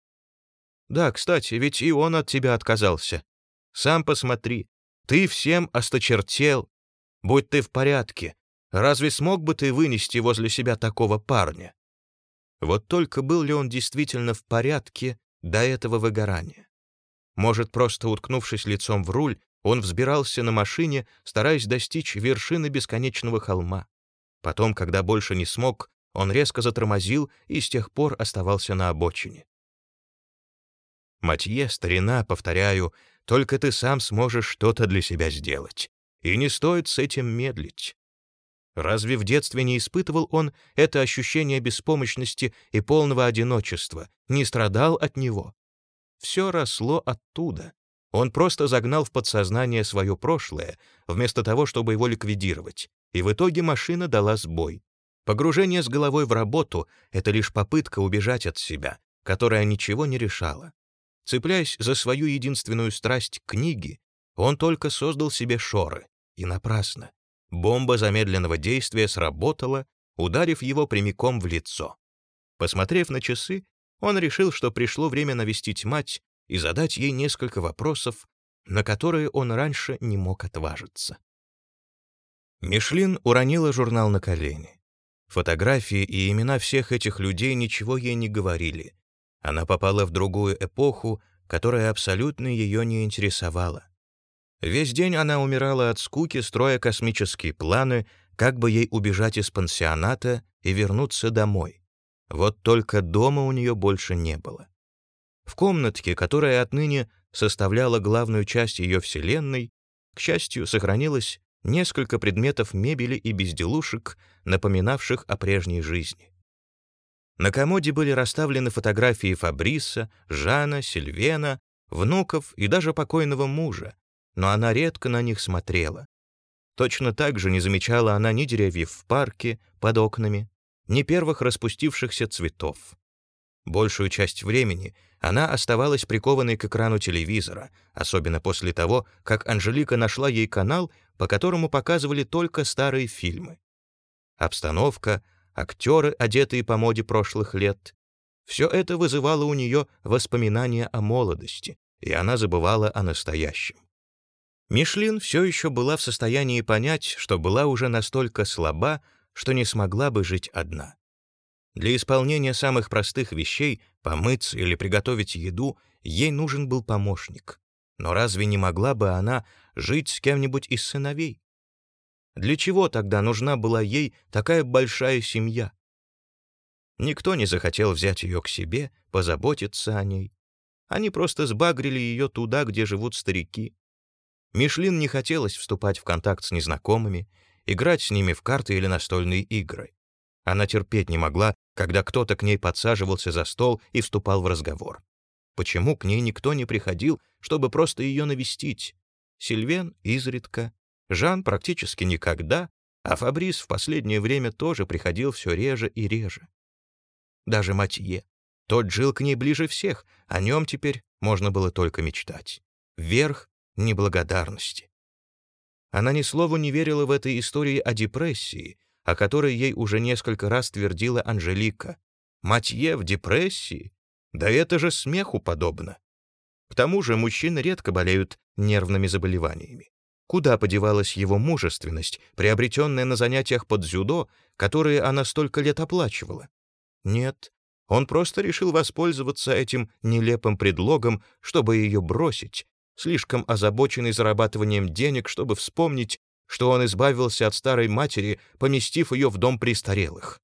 Да, кстати, ведь и он от тебя отказался. Сам посмотри, ты всем осточертел. Будь ты в порядке, разве смог бы ты вынести возле себя такого парня? Вот только был ли он действительно в порядке, до этого выгорания. Может, просто уткнувшись лицом в руль, он взбирался на машине, стараясь достичь вершины бесконечного холма. Потом, когда больше не смог, он резко затормозил и с тех пор оставался на обочине. «Матье, старина, повторяю, только ты сам сможешь что-то для себя сделать. И не стоит с этим медлить. Разве в детстве не испытывал он это ощущение беспомощности и полного одиночества, не страдал от него? Все росло оттуда. Он просто загнал в подсознание свое прошлое, вместо того, чтобы его ликвидировать, и в итоге машина дала сбой. Погружение с головой в работу — это лишь попытка убежать от себя, которая ничего не решала. Цепляясь за свою единственную страсть — книги, он только создал себе шоры, и напрасно. Бомба замедленного действия сработала, ударив его прямиком в лицо. Посмотрев на часы, он решил, что пришло время навестить мать и задать ей несколько вопросов, на которые он раньше не мог отважиться. Мишлин уронила журнал на колени. Фотографии и имена всех этих людей ничего ей не говорили. Она попала в другую эпоху, которая абсолютно ее не интересовала. Весь день она умирала от скуки, строя космические планы, как бы ей убежать из пансионата и вернуться домой. Вот только дома у нее больше не было. В комнатке, которая отныне составляла главную часть ее вселенной, к счастью, сохранилось несколько предметов мебели и безделушек, напоминавших о прежней жизни. На комоде были расставлены фотографии Фабриса, Жана, Сильвена, внуков и даже покойного мужа, но она редко на них смотрела. Точно так же не замечала она ни деревьев в парке под окнами, ни первых распустившихся цветов. Большую часть времени она оставалась прикованной к экрану телевизора, особенно после того, как Анжелика нашла ей канал, по которому показывали только старые фильмы. Обстановка, актеры, одетые по моде прошлых лет — все это вызывало у нее воспоминания о молодости, и она забывала о настоящем. Мишлин все еще была в состоянии понять, что была уже настолько слаба, что не смогла бы жить одна. Для исполнения самых простых вещей, помыться или приготовить еду, ей нужен был помощник. Но разве не могла бы она жить с кем-нибудь из сыновей? Для чего тогда нужна была ей такая большая семья? Никто не захотел взять ее к себе, позаботиться о ней. Они просто сбагрили ее туда, где живут старики. Мишлин не хотелось вступать в контакт с незнакомыми, играть с ними в карты или настольные игры. Она терпеть не могла, когда кто-то к ней подсаживался за стол и вступал в разговор. Почему к ней никто не приходил, чтобы просто ее навестить? Сильвен изредка, Жан практически никогда, а Фабрис в последнее время тоже приходил все реже и реже. Даже Матье. Тот жил к ней ближе всех, о нем теперь можно было только мечтать. Верх неблагодарности. Она ни слову не верила в этой истории о депрессии, о которой ей уже несколько раз твердила Анжелика. Матье в депрессии? Да это же смеху подобно. К тому же мужчины редко болеют нервными заболеваниями. Куда подевалась его мужественность, приобретенная на занятиях под дзюдо, которые она столько лет оплачивала? Нет, он просто решил воспользоваться этим нелепым предлогом, чтобы ее бросить, слишком озабоченный зарабатыванием денег, чтобы вспомнить, что он избавился от старой матери, поместив ее в дом престарелых.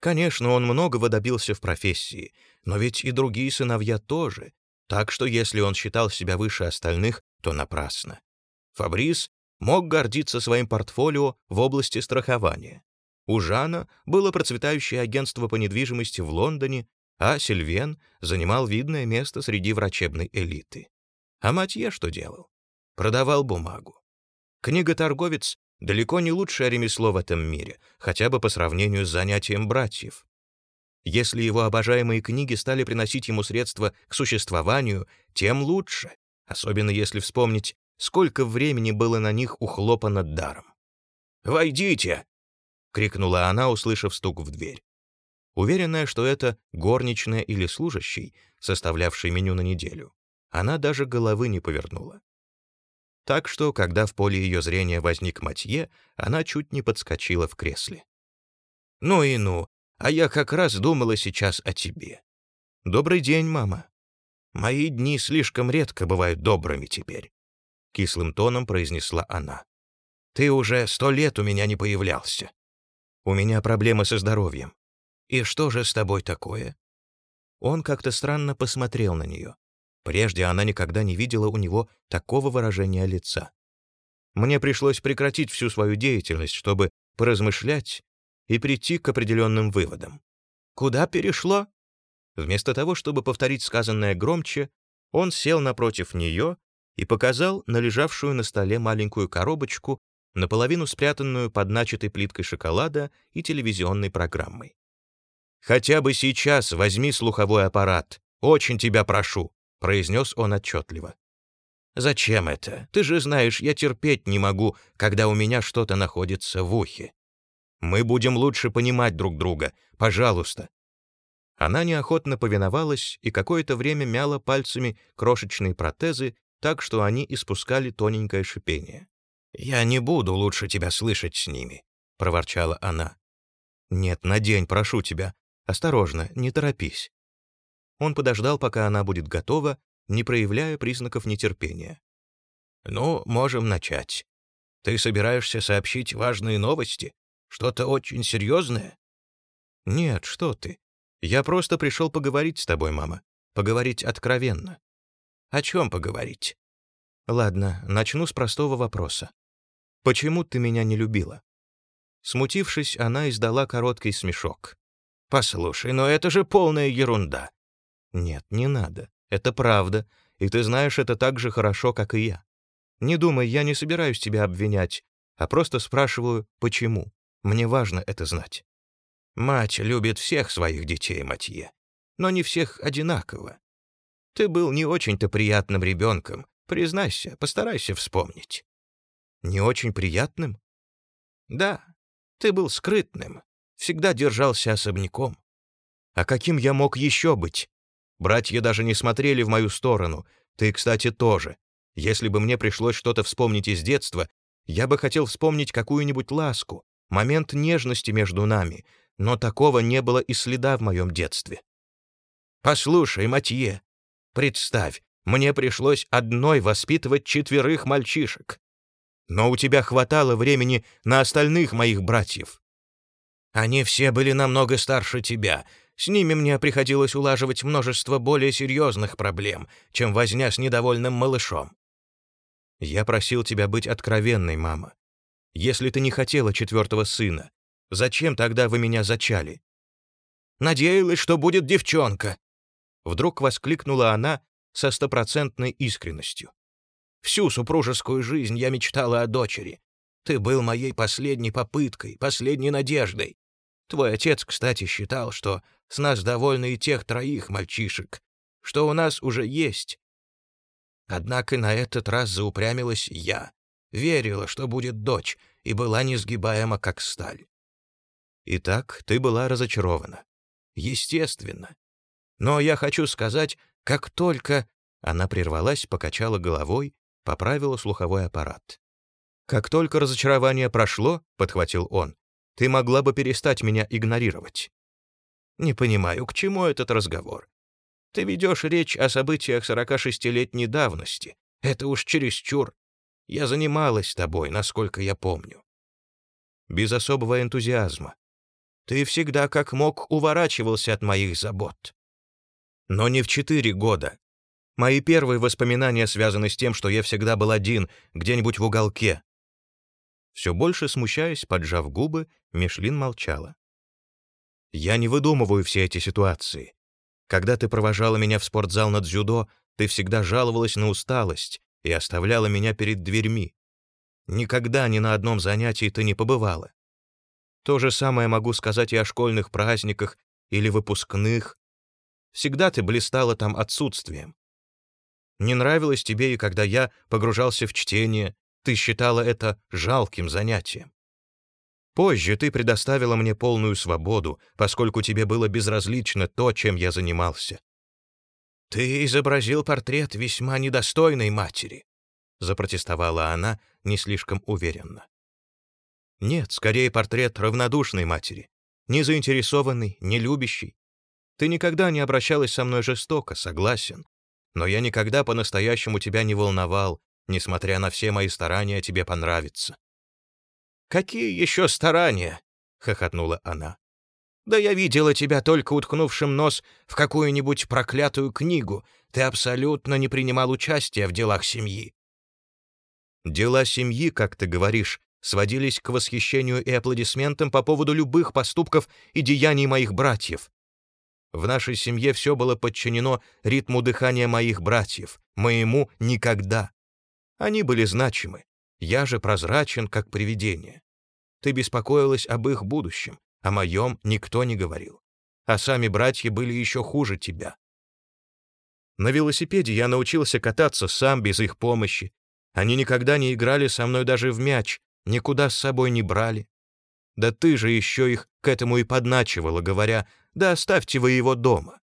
Конечно, он многого добился в профессии, но ведь и другие сыновья тоже, так что если он считал себя выше остальных, то напрасно. Фабрис мог гордиться своим портфолио в области страхования. У Жана было процветающее агентство по недвижимости в Лондоне, а Сильвен занимал видное место среди врачебной элиты. А Матье что делал? Продавал бумагу. Книготорговец — далеко не лучшее ремесло в этом мире, хотя бы по сравнению с занятием братьев. Если его обожаемые книги стали приносить ему средства к существованию, тем лучше, особенно если вспомнить, сколько времени было на них ухлопано даром. «Войдите!» — крикнула она, услышав стук в дверь. Уверенная, что это горничная или служащий, составлявший меню на неделю она даже головы не повернула. Так что, когда в поле ее зрения возник Матье, она чуть не подскочила в кресле. «Ну и ну, а я как раз думала сейчас о тебе». «Добрый день, мама». «Мои дни слишком редко бывают добрыми теперь», — кислым тоном произнесла она. «Ты уже сто лет у меня не появлялся. У меня проблемы со здоровьем. И что же с тобой такое?» Он как-то странно посмотрел на нее. Прежде она никогда не видела у него такого выражения лица. Мне пришлось прекратить всю свою деятельность, чтобы поразмышлять и прийти к определенным выводам. «Куда перешло?» Вместо того, чтобы повторить сказанное громче, он сел напротив нее и показал на лежавшую на столе маленькую коробочку, наполовину спрятанную под начатой плиткой шоколада и телевизионной программой. «Хотя бы сейчас возьми слуховой аппарат. Очень тебя прошу», — произнес он отчетливо. «Зачем это? Ты же знаешь, я терпеть не могу, когда у меня что-то находится в ухе. Мы будем лучше понимать друг друга. Пожалуйста». Она неохотно повиновалась и какое-то время мяла пальцами крошечные протезы, так что они испускали тоненькое шипение. «Я не буду лучше тебя слышать с ними», — проворчала она. «Нет, надень, прошу тебя. Осторожно, не торопись». Он подождал, пока она будет готова, не проявляя признаков нетерпения. «Ну, можем начать. Ты собираешься сообщить важные новости? Что-то очень серьезное?» «Нет, что ты. Я просто пришел поговорить с тобой, мама. Поговорить откровенно». «О чем поговорить?» «Ладно, начну с простого вопроса. Почему ты меня не любила?» Смутившись, она издала короткий смешок. «Послушай, но это же полная ерунда». «Нет, не надо. Это правда, и ты знаешь это так же хорошо, как и я. Не думай, я не собираюсь тебя обвинять, а просто спрашиваю, почему. Мне важно это знать. Мать любит всех своих детей, Матье, но не всех одинаково. Ты был не очень-то приятным ребенком, признайся, постарайся вспомнить. Не очень приятным? Да, ты был скрытным, всегда держался особняком. А каким я мог еще быть? Братья даже не смотрели в мою сторону. Ты, кстати, тоже. Если бы мне пришлось что-то вспомнить из детства, я бы хотел вспомнить какую-нибудь ласку, момент нежности между нами, но такого не было и следа в моем детстве. Послушай, Матье, представь, мне пришлось одной воспитывать четверых мальчишек. Но у тебя хватало времени на остальных моих братьев. Они все были намного старше тебя, с ними мне приходилось улаживать множество более серьезных проблем, чем возня с недовольным малышом. Я просил тебя быть откровенной, мама. Если ты не хотела четвертого сына, зачем тогда вы меня зачали? Надеялась, что будет девчонка. Вдруг воскликнула она со стопроцентной искренностью. Всю супружескую жизнь я мечтала о дочери. Ты был моей последней попыткой, последней надеждой. Твой отец, кстати, считал, что с нас довольны и тех троих мальчишек, что у нас уже есть. Однако на этот раз заупрямилась я, верила, что будет дочь, и была несгибаема, как сталь. Итак, ты была разочарована. Естественно. Но я хочу сказать, как только... Она прервалась, покачала головой, поправила слуховой аппарат. «Как только разочарование прошло, — подхватил он, — ты могла бы перестать меня игнорировать. Не понимаю, к чему этот разговор? Ты ведешь речь о событиях 46-летней давности. Это уж чересчур. Я занималась тобой, насколько я помню. Без особого энтузиазма. Ты всегда как мог уворачивался от моих забот. Но не в четыре года. Мои первые воспоминания связаны с тем, что я всегда был один, где-нибудь в уголке. Все больше смущаясь, поджав губы, Мишлин молчала. Я не выдумываю все эти ситуации. Когда ты провожала меня в спортзал на дзюдо, ты всегда жаловалась на усталость и оставляла меня перед дверьми. Никогда ни на одном занятии ты не побывала. То же самое могу сказать и о школьных праздниках или выпускных. Всегда ты блистала там отсутствием. Не нравилось тебе и когда я погружался в чтение, ты считала это жалким занятием. Позже ты предоставила мне полную свободу, поскольку тебе было безразлично то, чем я занимался. Ты изобразил портрет весьма недостойной матери, запротестовала она не слишком уверенно. Нет, скорее портрет равнодушной матери, не заинтересованной, не любящей. Ты никогда не обращалась со мной жестоко, согласен. Но я никогда по-настоящему тебя не волновал, несмотря на все мои старания тебе понравиться». «Какие еще старания?» — хохотнула она. «Да я видела тебя только уткнувшим нос в какую-нибудь проклятую книгу. Ты абсолютно не принимал участия в делах семьи». «Дела семьи, как ты говоришь, сводились к восхищению и аплодисментам по поводу любых поступков и деяний моих братьев. В нашей семье все было подчинено ритму дыхания моих братьев, моему никогда. Они были значимы, я же прозрачен, как привидение. Ты беспокоилась об их будущем, о моем никто не говорил. А сами братья были еще хуже тебя. На велосипеде я научился кататься сам без их помощи. Они никогда не играли со мной даже в мяч, никуда с собой не брали. Да ты же еще их к этому и подначивала, говоря, да оставьте вы его дома.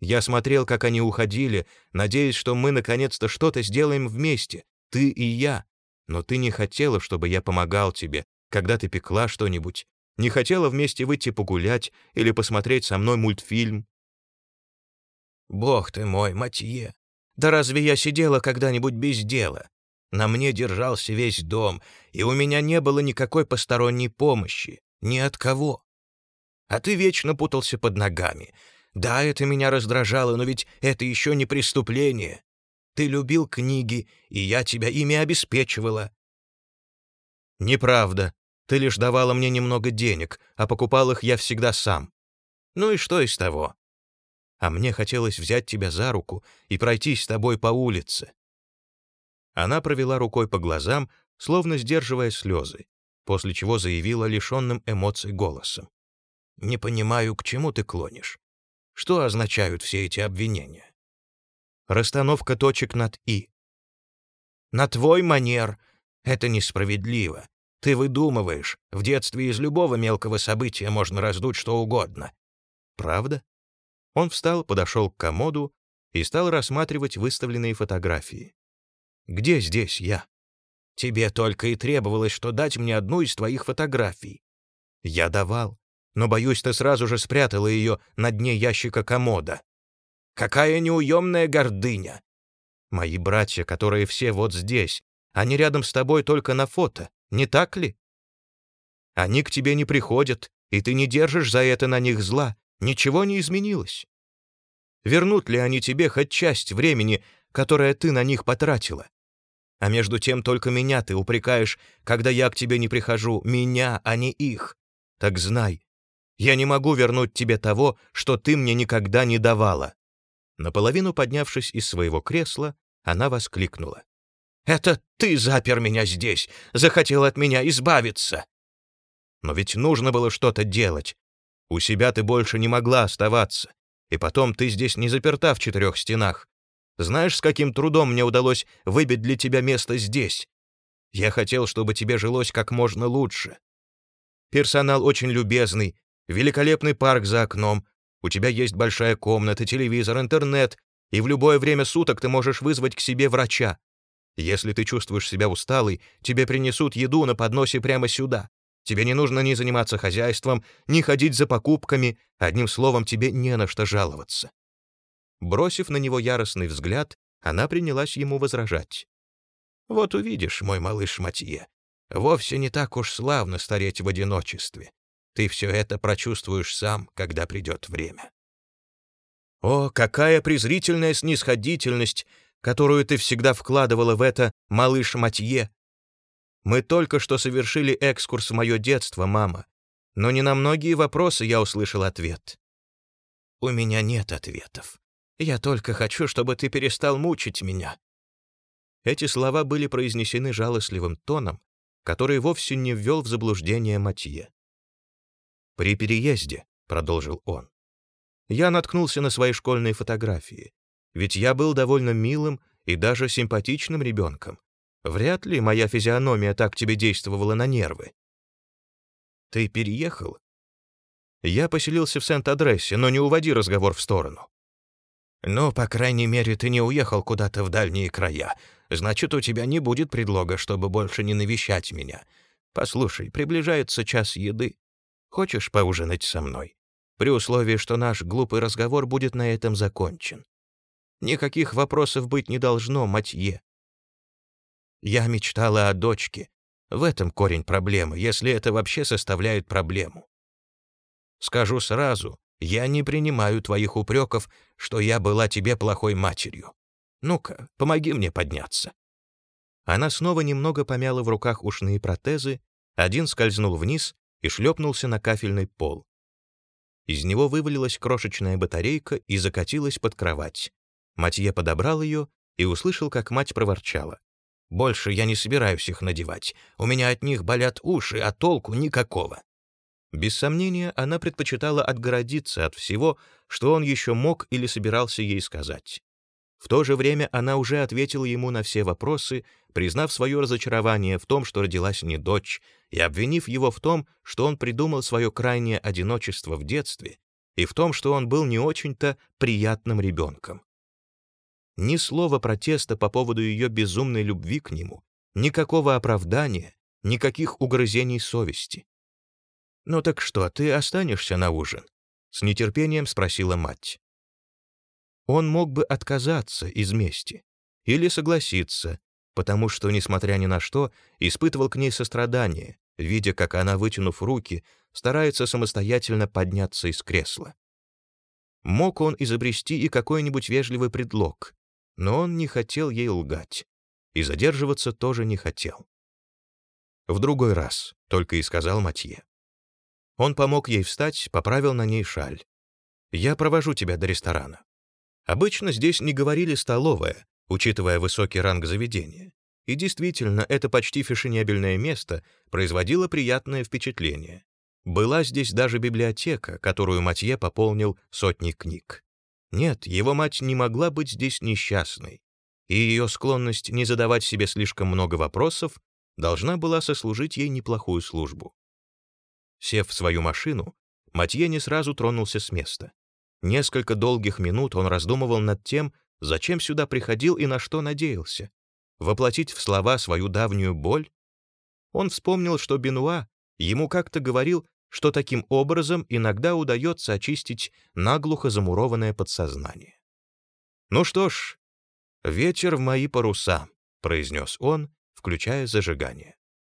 Я смотрел, как они уходили, надеясь, что мы наконец-то что-то сделаем вместе, ты и я. Но ты не хотела, чтобы я помогал тебе, когда ты пекла что-нибудь. Не хотела вместе выйти погулять или посмотреть со мной мультфильм. Бог ты мой, Матье, да разве я сидела когда-нибудь без дела? На мне держался весь дом, и у меня не было никакой посторонней помощи, ни от кого. А ты вечно путался под ногами. Да, это меня раздражало, но ведь это еще не преступление. Ты любил книги, и я тебя ими обеспечивала». «Неправда. Ты лишь давала мне немного денег, а покупал их я всегда сам. Ну и что из того? А мне хотелось взять тебя за руку и пройтись с тобой по улице». Она провела рукой по глазам, словно сдерживая слезы, после чего заявила лишенным эмоций голосом. «Не понимаю, к чему ты клонишь. Что означают все эти обвинения?» Расстановка точек над «и». На твой манер это несправедливо. Ты выдумываешь. В детстве из любого мелкого события можно раздуть что угодно. Правда? Он встал, подошел к комоду и стал рассматривать выставленные фотографии. Где здесь я? Тебе только и требовалось, что дать мне одну из твоих фотографий. Я давал, но, боюсь, ты сразу же спрятала ее на дне ящика комода. Какая неуемная гордыня! Мои братья, которые все вот здесь, они рядом с тобой только на фото, не так ли? Они к тебе не приходят, и ты не держишь за это на них зла, ничего не изменилось. Вернут ли они тебе хоть часть времени, которое ты на них потратила? А между тем только меня ты упрекаешь, когда я к тебе не прихожу, меня, а не их. Так знай, я не могу вернуть тебе того, что ты мне никогда не давала. Наполовину поднявшись из своего кресла, она воскликнула. «Это ты запер меня здесь, захотел от меня избавиться!» «Но ведь нужно было что-то делать. У себя ты больше не могла оставаться. И потом ты здесь не заперта в четырех стенах. Знаешь, с каким трудом мне удалось выбить для тебя место здесь? Я хотел, чтобы тебе жилось как можно лучше. Персонал очень любезный, великолепный парк за окном, у тебя есть большая комната, телевизор, интернет, и в любое время суток ты можешь вызвать к себе врача. Если ты чувствуешь себя усталой, тебе принесут еду на подносе прямо сюда. Тебе не нужно ни заниматься хозяйством, ни ходить за покупками, одним словом, тебе не на что жаловаться». Бросив на него яростный взгляд, она принялась ему возражать. «Вот увидишь, мой малыш Матье, вовсе не так уж славно стареть в одиночестве. Ты все это прочувствуешь сам, когда придет время. О, какая презрительная снисходительность, которую ты всегда вкладывала в это, малыш Матье. Мы только что совершили экскурс в мое детство, мама, но не на многие вопросы я услышал ответ. У меня нет ответов. Я только хочу, чтобы ты перестал мучить меня. Эти слова были произнесены жалостливым тоном, который вовсе не ввел в заблуждение Матье. «При переезде», — продолжил он, я наткнулся на свои школьные фотографии, ведь я был довольно милым и даже симпатичным ребенком. Вряд ли моя физиономия так тебе действовала на нервы. Ты переехал? Я поселился в Сент-Адрессе, но не уводи разговор в сторону. Ну, по крайней мере, ты не уехал куда-то в дальние края. Значит, у тебя не будет предлога, чтобы больше не навещать меня. Послушай, приближается час еды. Хочешь поужинать со мной? при условии, что наш глупый разговор будет на этом закончен. Никаких вопросов быть не должно, Матье. Я мечтала о дочке. В этом корень проблемы, если это вообще составляет проблему. Скажу сразу, я не принимаю твоих упреков, что я была тебе плохой матерью. Ну-ка, помоги мне подняться». Она снова немного помяла в руках ушные протезы, один скользнул вниз и шлепнулся на кафельный пол. Из него вывалилась крошечная батарейка и закатилась под кровать. Матье подобрал ее и услышал, как мать проворчала. «Больше я не собираюсь их надевать. У меня от них болят уши, а толку никакого». Без сомнения, она предпочитала отгородиться от всего, что он еще мог или собирался ей сказать. В то же время она уже ответила ему на все вопросы, признав свое разочарование в том, что родилась не дочь, и обвинив его в том, что он придумал свое крайнее одиночество в детстве, и в том, что он был не очень-то приятным ребенком. Ни слова протеста по поводу ее безумной любви к нему, никакого оправдания, никаких угрызений совести. «Ну так что, ты останешься на ужин?» — с нетерпением спросила мать. Он мог бы отказаться из мести или согласиться, потому что, несмотря ни на что, испытывал к ней сострадание, видя, как она, вытянув руки, старается самостоятельно подняться из кресла. Мог он изобрести и какой-нибудь вежливый предлог, но он не хотел ей лгать, и задерживаться тоже не хотел. «В другой раз», — только и сказал Матье. Он помог ей встать, поправил на ней шаль. «Я провожу тебя до ресторана». Обычно здесь не говорили «столовая», учитывая высокий ранг заведения. И действительно, это почти фешенебельное место производило приятное впечатление. Была здесь даже библиотека, которую Матье пополнил сотней книг. Нет, его мать не могла быть здесь несчастной, и ее склонность не задавать себе слишком много вопросов должна была сослужить ей неплохую службу. Сев в свою машину, Матье не сразу тронулся с места. Несколько долгих минут он раздумывал над тем, зачем сюда приходил и на что надеялся. Воплотить в слова свою давнюю боль? Он вспомнил, что Бенуа ему как-то говорил, что таким образом иногда удается очистить наглухо замурованное подсознание. «Ну что ж, ветер в мои паруса», — произнес он, включая зажигание.